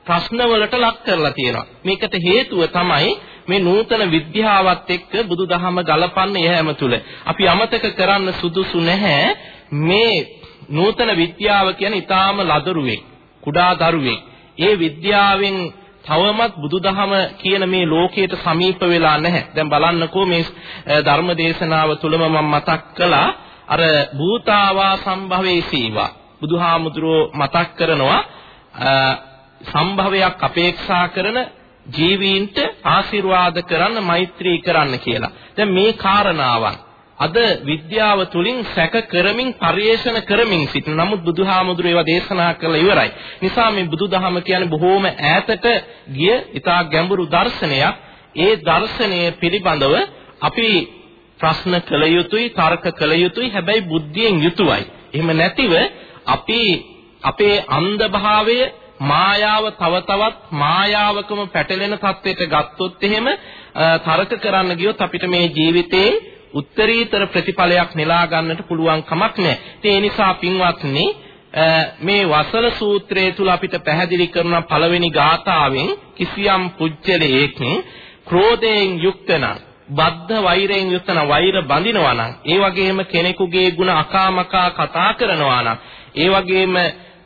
Speaker 2: ප්‍රශ්නවලට ලක් කරලා තියෙනවා. මේකට හේතුව තමයි මේ නූතන විද්‍යාවත් එක්ක බුදුදහම ගලපන්න යෑම තුල. අපි අමතක කරන්න සුදුසු නැහැ මේ නූතන විද්‍යාව කියන්නේ ඊටාම ලදරුවෙක්, කුඩා දරුවෙක්. ඒ විද්‍යාවෙන් තවමත් බුදුදහම කියන මේ ලෝකයට සමීප වෙලා නැහැ. දැන් බලන්නකෝ මේ ධර්ම දේශනාව තුලම මම මතක් කළා අර භූතාවා සම්භවේ සීවා බුදුහාමුදුරුවෝ මතක් කරනවා සම්භවයක් අපේක්ෂා කරන ජීවීන්ට ආශිර්වාද කරන්න මෛත්‍රී කරන්න කියලා. දැන් මේ කාරණාවන් අද විද්‍යාව තුලින් සැක කරමින් පරිේෂණ කරමින් සිටින නමුත් බුදුහාමුදුරුවෝ ඒවා දේශනා කළා ඉවරයි. නිසා මේ බුදුදහම කියන්නේ බොහෝම ඈතට ගිය ඉතා ගැඹුරු දර්ශනයක්. ඒ දර්ශනය පිළිබඳව අපි ප්‍රශ්න කළ යුතුයි, තර්ක කළ යුතුයි, හැබැයි බුද්ධියෙන් යුතුවයි. එහෙම නැතිව අපි අපේ අන්ධභාවය මායාව තව තවත් මායාවකම පැටලෙන තත්වයට ගත්තොත් එහෙම තරක කරන්න ගියොත් අපිට මේ ජීවිතේ උත්තරීතර ප්‍රතිඵලයක් නෙලා ගන්නට පුළුවන් කමක් නැහැ. ඒ නිසා පින්වත්නි මේ වසල සූත්‍රයේ තුල අපිට පැහැදිලි කරන පළවෙනි ගාථාවෙන් කිසියම් පුජ්‍යලයක ක්‍රෝධයෙන් යුක්ත නම් බද්ධ වෛරයෙන් යුක්ත නම් වෛර බඳිනවා නම් ඒ වගේම කෙනෙකුගේ ಗುಣ අකාමකා කතා කරනවා නම් ඒ වගේම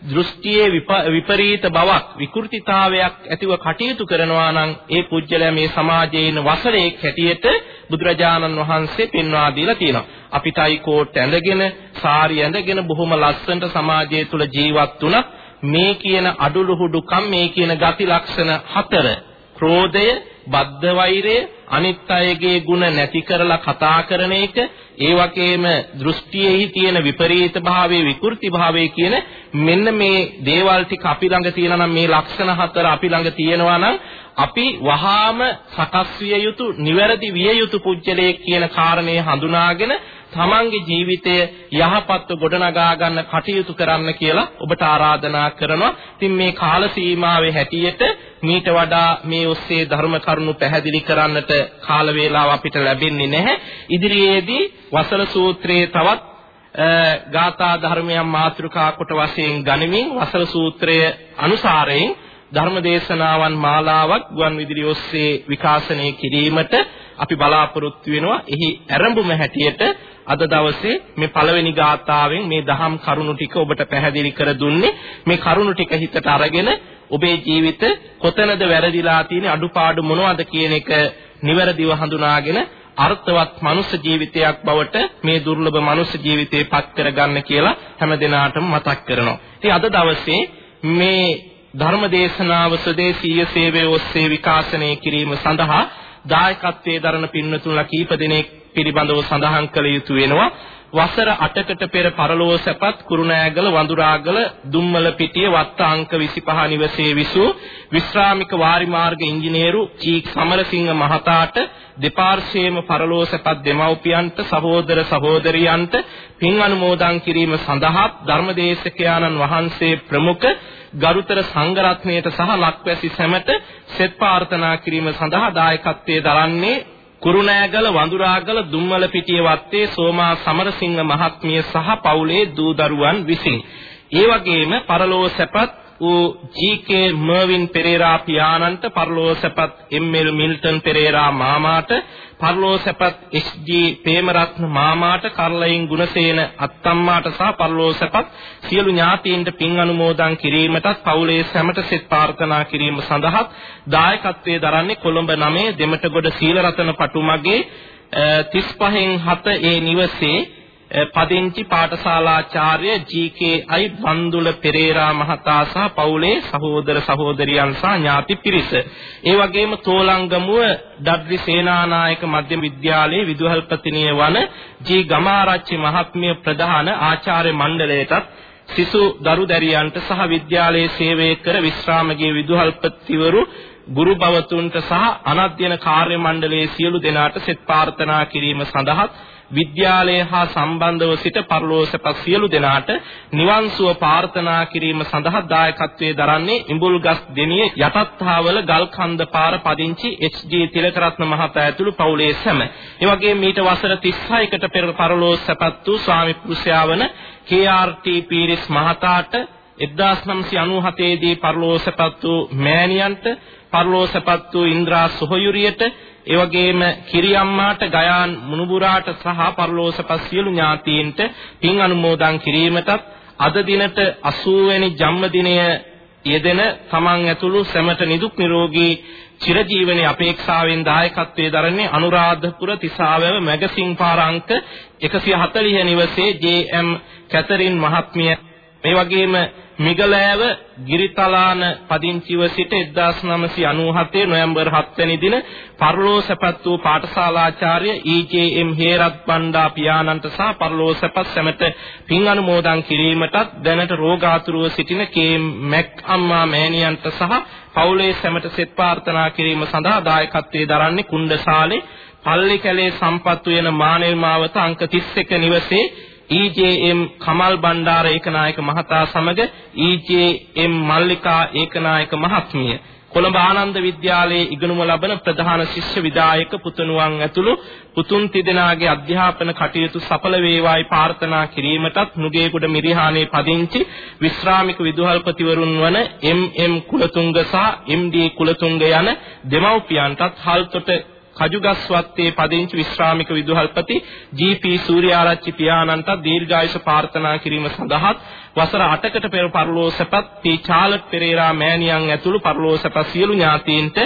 Speaker 2: දෘෂ්ටියේ විපරීත බවක් විකෘතිතාවයක් ඇතිව කටයුතු කරනවා නම් ඒ පුජ්‍යලයා මේ සමාජයේ ඉන්න වසලෙක් හැටියට බුදුරජාණන් වහන්සේ පෙන්වා දීලා තියෙනවා. අපිටයි කෝට් ඇඳගෙන, සාරි ඇඳගෙන බොහොම ලස්සනට සමාජය තුල ජීවත් වුණා. මේ කියන අඩුලුහුඩුකම් මේ කියන ගති ලක්ෂණ හතර ක්‍රෝධය, බද්ධ වෛරය, අනිත් අයගේ ಗುಣ නැති කරලා කතා කරන එක, ඒ වගේම දෘෂ්ටියෙහි තියෙන විපරීත භාවයේ විකෘති භාවයේ කියන මෙන්න මේ දේවල් ටික අපි ළඟ තියෙනවා නම් මේ ලක්ෂණ හතර අපි ළඟ තියෙනවා නම් අපි වහාම සකස් විය යුතු, නිවැරදි විය යුතු පුජ්‍යලයේ කියන කාරණය හඳුනාගෙන තමන්ගේ ජීවිතය යහපත්ව ගොඩනගා ගන්න කටයුතු කරන්න කියලා ඔබට ආරාධනා කරනවා. ඉතින් මේ කාල සීමාවේ හැටියට මීට වඩා මේ ඔස්සේ ධර්ම කරුණු පැහැදිලි කරන්නට කාල වේලාව අපිට ලැබෙන්නේ නැහැ. ඉදිරියේදී වසල සූත්‍රයේ තවත් ගාථා ධර්මයන් මාතෘකා කොට වශයෙන් ගනිමින් වසල සූත්‍රය අනුසාරයෙන් ධර්මදේශනාවන් මාලාවක් ගුවන් විදුලි ඔස්සේ විකාශනය කිරීමට අපි බලාපොරොත්තු වෙනවා. එහි ආරම්භම හැටියට අද දවසේ මේ පළවෙනි ගාථාවෙන් මේ දහම් කරුණු ටික ඔබට පැහැදිලි කර දුන්නේ. මේ කරුණු ටික හිතට අරගෙන ඔබේ ජීවිත කොතනද වැරදිලා තියෙන්නේ අඩුපාඩු මොනවද කියන එක නිවැරදිව හඳුනාගෙන අර්ථවත් මනුෂ්‍ය ජීවිතයක් බවට මේ දුර්ලභ මනුෂ්‍ය ජීවිතේ පත් කරගන්න කියලා හැම දිනාටම මතක් කරනවා. ඉතින් අද දවසේ මේ ධර්ම දේශනාව සදේශීය සේවය ඔස්සේ විකාශනය කිරීම සඳහා දායකත්වයේ දරන පින්වතුන්ලා කීප දෙනෙක් පිළිබඳව සඳහන් කළ යුතු වෙනවා. වසර 8කට පෙර පරලෝව සැපත් කුරුණෑගල වඳුරාගල දුම්මල පිටිය වත්ත අංක 25 නිවසේ විසූ විශ්‍රාමික වාරිමාර්ග ඉංජිනේරු චීක් සමරසිංහ මහතාට දෙපාර්ශ්වයේම පරලෝව සැපත් දෙමව්පියන්ට සහෝදර සහෝදරියන්ට පින් අනුමෝදන් කිරීම සඳහා ධර්මදේශකයාණන් වහන්සේ ප්‍රමුඛ ගරුතර සංඝරත්නයට සහ ලක්වැසි සැමට සෙත් ප්‍රාර්ථනා කිරීම සඳහා දායකත්වයේ දරන්නේ කුරුණෑගල වඳුරාගල දුම්මල පිටිය වත්තේ සෝමා සමරසිංහ මහත්මිය සහ පවුලේ දූ දරුවන් විසින්. ඒ වගේම පරලෝව සැපත් වූ ජී.කේ මර්වින් පෙරේරා පියාණන්ට පරලෝව සැපත් එම්.එල් මිල්ටන් පෙරේරා මාමාට පරලෝසපත් එච්.ඩී. ප්‍රේමරත්න මාමාට කරලයින් ගුණසේන අත්තම්මාට සහ පරලෝසපත් සියලු ඥාතීන්ට පින් අනුමෝදන් කිරීමටත් පවුලේ සැමට සෙත් ප්‍රාර්ථනා කිරීම සඳහා දායකත්වයේ දරන්නේ කොළඹ 9 දෙමටගොඩ සීලරතන පටුමගේ 35න් 7 ඒ නිවසේ පදිංචි පාඨශාලාචාර්ය ජී.කේ.අයි බන්දුල පෙරේරා මහතා සහ පවුලේ සහෝදර සහෝදරියන් සහ ඥාති පිරිස. ඒ වගේම තෝලංගමුව ඩඩ්ලි සේනානායක මධ්‍යම විද්‍යාලයේ විදුහල්පතිනිය වන ජී. ගමාරච්චි මහත්මිය ප්‍රධාන ආචාර්ය මණ්ඩලයටත් සිසු දරු දැරියන්ට සහ විද්‍යාලයේ සේවය කර විශ්‍රාමගේ විදුහල්පතිවරු ගුරු භවතුන්ට සහ අනධ්‍යයන කාර්ය මණ්ඩලයේ සියලු දෙනාට සෙත් ප්‍රාර්ථනා කිරීම සඳහා විද්‍යාලය හා සම්බන්ධව සිට පරලෝසපත් සියලු දෙනාට නිවන් සුව ප්‍රාර්ථනා කිරීම සඳහා දායකත්වයේ දරන්නේ ඉඹුල්ගස් දෙනිය යටත්හාවල ගල්කන්ද පාර පදිංචි එච්.ජී. තිලකරත්න මහතා ඇතුළු පවුලේ සැම. ඒ වගේම මීට වසර 36කට පෙර පරලෝසපත් වූ ස්වාමි පුරුෂයා වන කේ.ආර්.ටී. පීරිස් මහතාට 1997 දී පරලෝසපත් වූ මෑණියන්ට පරලෝසපත් වූ ඉන්ද්‍රා සොහයුරියට ඒ වගේම කිරියම්මාට ගයාන් මුණුබුරාට සහ පරලෝසපත් සියලු ඥාතීන්ට පින් අනුමෝදන් කිරීමටත් අද දිනට 80 වෙනි ජන්මදිනය යෙදෙන තමන් ඇතුළු සැමට නිදුක් නිරෝගී චිරජීවනයේ අපේක්ෂාවෙන් දායකත්වයේ දරන්නේ අනුරාධපුර තිසාවැව මැගසින් පාර අංක 140 නිවසේ ජේ.එම්. කැතරින් මහත්මිය මේ වගේම මිගලෑව ගිරිතලාන පදිංචිව සිට 1997 නොවැම්බර් 7 වෙනි දින පරලෝසපත් වූ පාඨශාලාචාර්ය ඊ.ජේ.එම්. හේරත් බණ්ඩා පියාණන්ට සහ පරලෝසපත් සැමට පින් අනුමෝදන් කිරීමටත් දැනට රෝගාතුරව සිටින කේ මැක් අම්මා මෑණියන්ට සහ පවුලේ සැමට සෙත් ප්‍රාර්ථනා කිරීම සඳහා දායකත්වයේ දරන්නේ කුණ්ඩසාලේ පල්ලි කැලේ සම්පත් වෙන මානෙල් මාවත අංක 31 නිවසේ EJM කමල් බණ්ඩාර ඒකනායක මහතා සමග EJM මල්ලිකා ඒකනායක මහත්මිය කොළඹ ආනන්ද විද්‍යාලයේ ඉගෙනුම ලබන ප්‍රධාන ශිෂ්‍ය විදායක පුතුණුවන් ඇතුළු පුතුන් තිදෙනාගේ අධ්‍යාපන කටයුතු සඵල වේවායි ප්‍රාර්ථනා කිරීමටත් නුගේගොඩ මිරිහානේ පදිංචි විශ්‍රාමික විදුහල්පතිවරුන් වන එම්.එම්. කුලතුංග සහ එම්.ඩී. කුලතුංග යන දෙමව්පියන්ටත් හල්තොට කජුගස්වත්තේ පදිංචි විශ්‍රාමික විදුහල්පති ජී.පී. සූර්යාරච්චි පියාණන්ට දීර්ඝායුෂ ප්‍රාර්ථනා කිරීම සඳහා වසර 8කට පෙර පරලෝසපත් පී චාලට් පෙරේරා මෑණියන් ඇතුළු පරලෝසපත් සියලු ඥාතීන්ට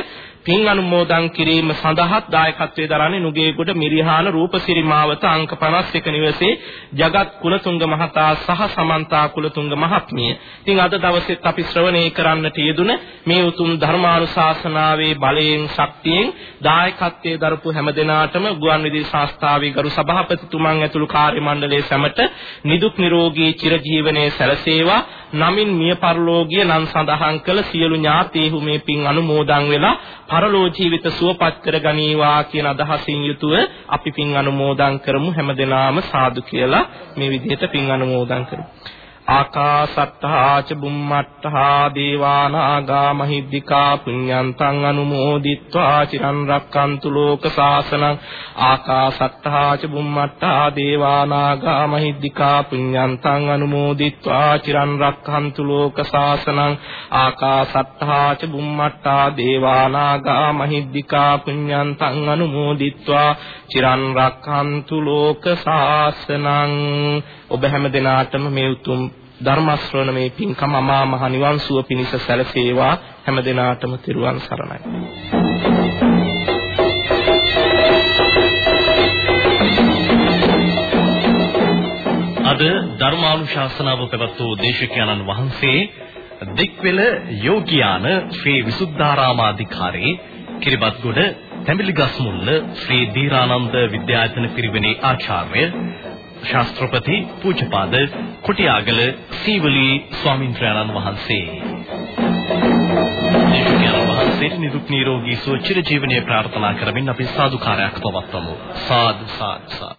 Speaker 2: පින් අනුමෝදන් කිරීම සඳහාත් දායකත්වයේ දරන්නේ නුගේගොඩ මිරිහාන රූපසිරි මාවත අංක 51 නිවසේ ජගත් කුලතුංග මහතා සහ සමන්තා කුලතුංග මහත්මිය. ඉතින් අද දවසෙත් අපි ශ්‍රවණය කරන්නට යෙදුන මේ උතුම් ධර්මානුශාසනාවේ බලයෙන් ශක්තියෙන් දායකත්වයේ දරපු හැම දෙනාටම ගුවන්විදුලි සංස්ථාවේ ගරු සභාපතිතුමන් ඇතුළු කාර්ය මණ්ඩලයේ සැමට නිදුක් නිරෝගී චිරජීවනයේ සැලසේවා නමින් මිය පරලෝකීය නම් සඳහන් කළ සියලු ඥාතීහු මේ පින් අනුමෝදන් වෙලා පරලෝ ජීවිත සුවපත් කර ගනීවා කියන අදහසින් යුතුව අපි පින් අනුමෝදන් කරමු හැමදෙනාම සාදු කියලා මේ විදිහට පින් අනුමෝදන් කරමු. ආකාසත්තා ච බුම්මත්තා දේවානාගා මහිද්దికා පුඤ්ඤන්තං අනුමෝදිත්වා චිරන් රක්칸තු ලෝක සාසනං ආකාසත්තා ච බුම්මත්තා දේවානාගා මහිද්దికා පුඤ්ඤන්තං අනුමෝදිත්වා චිරන් රක්칸තු ලෝක සාසනං ආකාසත්තා ච බුම්මත්තා දේවානාගා මහිද්దికා පුඤ්ඤන්තං අනුමෝදිත්වා චිරන් රක්칸තු ලෝක සාසනං ඔබ හැම දිනාටම මේ උතුම් ධර්ම ශ්‍රවණමේ පින්කම අමා මහ නිවන් සුව පිණිස සැලසේවා. හැම දිනාටම තෙරුවන් සරණයි.
Speaker 1: අද ධර්මානුශාසනාව පැවැත් වූ දේශකයන්න් වහන්සේ දික්වෙල යෝගියාන ශ්‍රී විසුද්ධාරාමාධිකාරී කිරිබත්ගොඩ තැඹිලිගස්මුල්ල ශ්‍රී දීරානන්ද විද්‍යායතන පිරිවෙනේ ආචාර්ය ශාස්ත්‍රපති පූජ්‍යපාද කුටියාගල සීවලී ස්වාමින්ද්‍රයන්න් වහන්සේ. දේශකයන් වහන්සේට නිදුක් නිරෝගී සුව චිර ජීවනයේ ප්‍රාර්ථනා කරමින් අපි සාදුකාරයක් පවත්වමු. සාදු සාදු.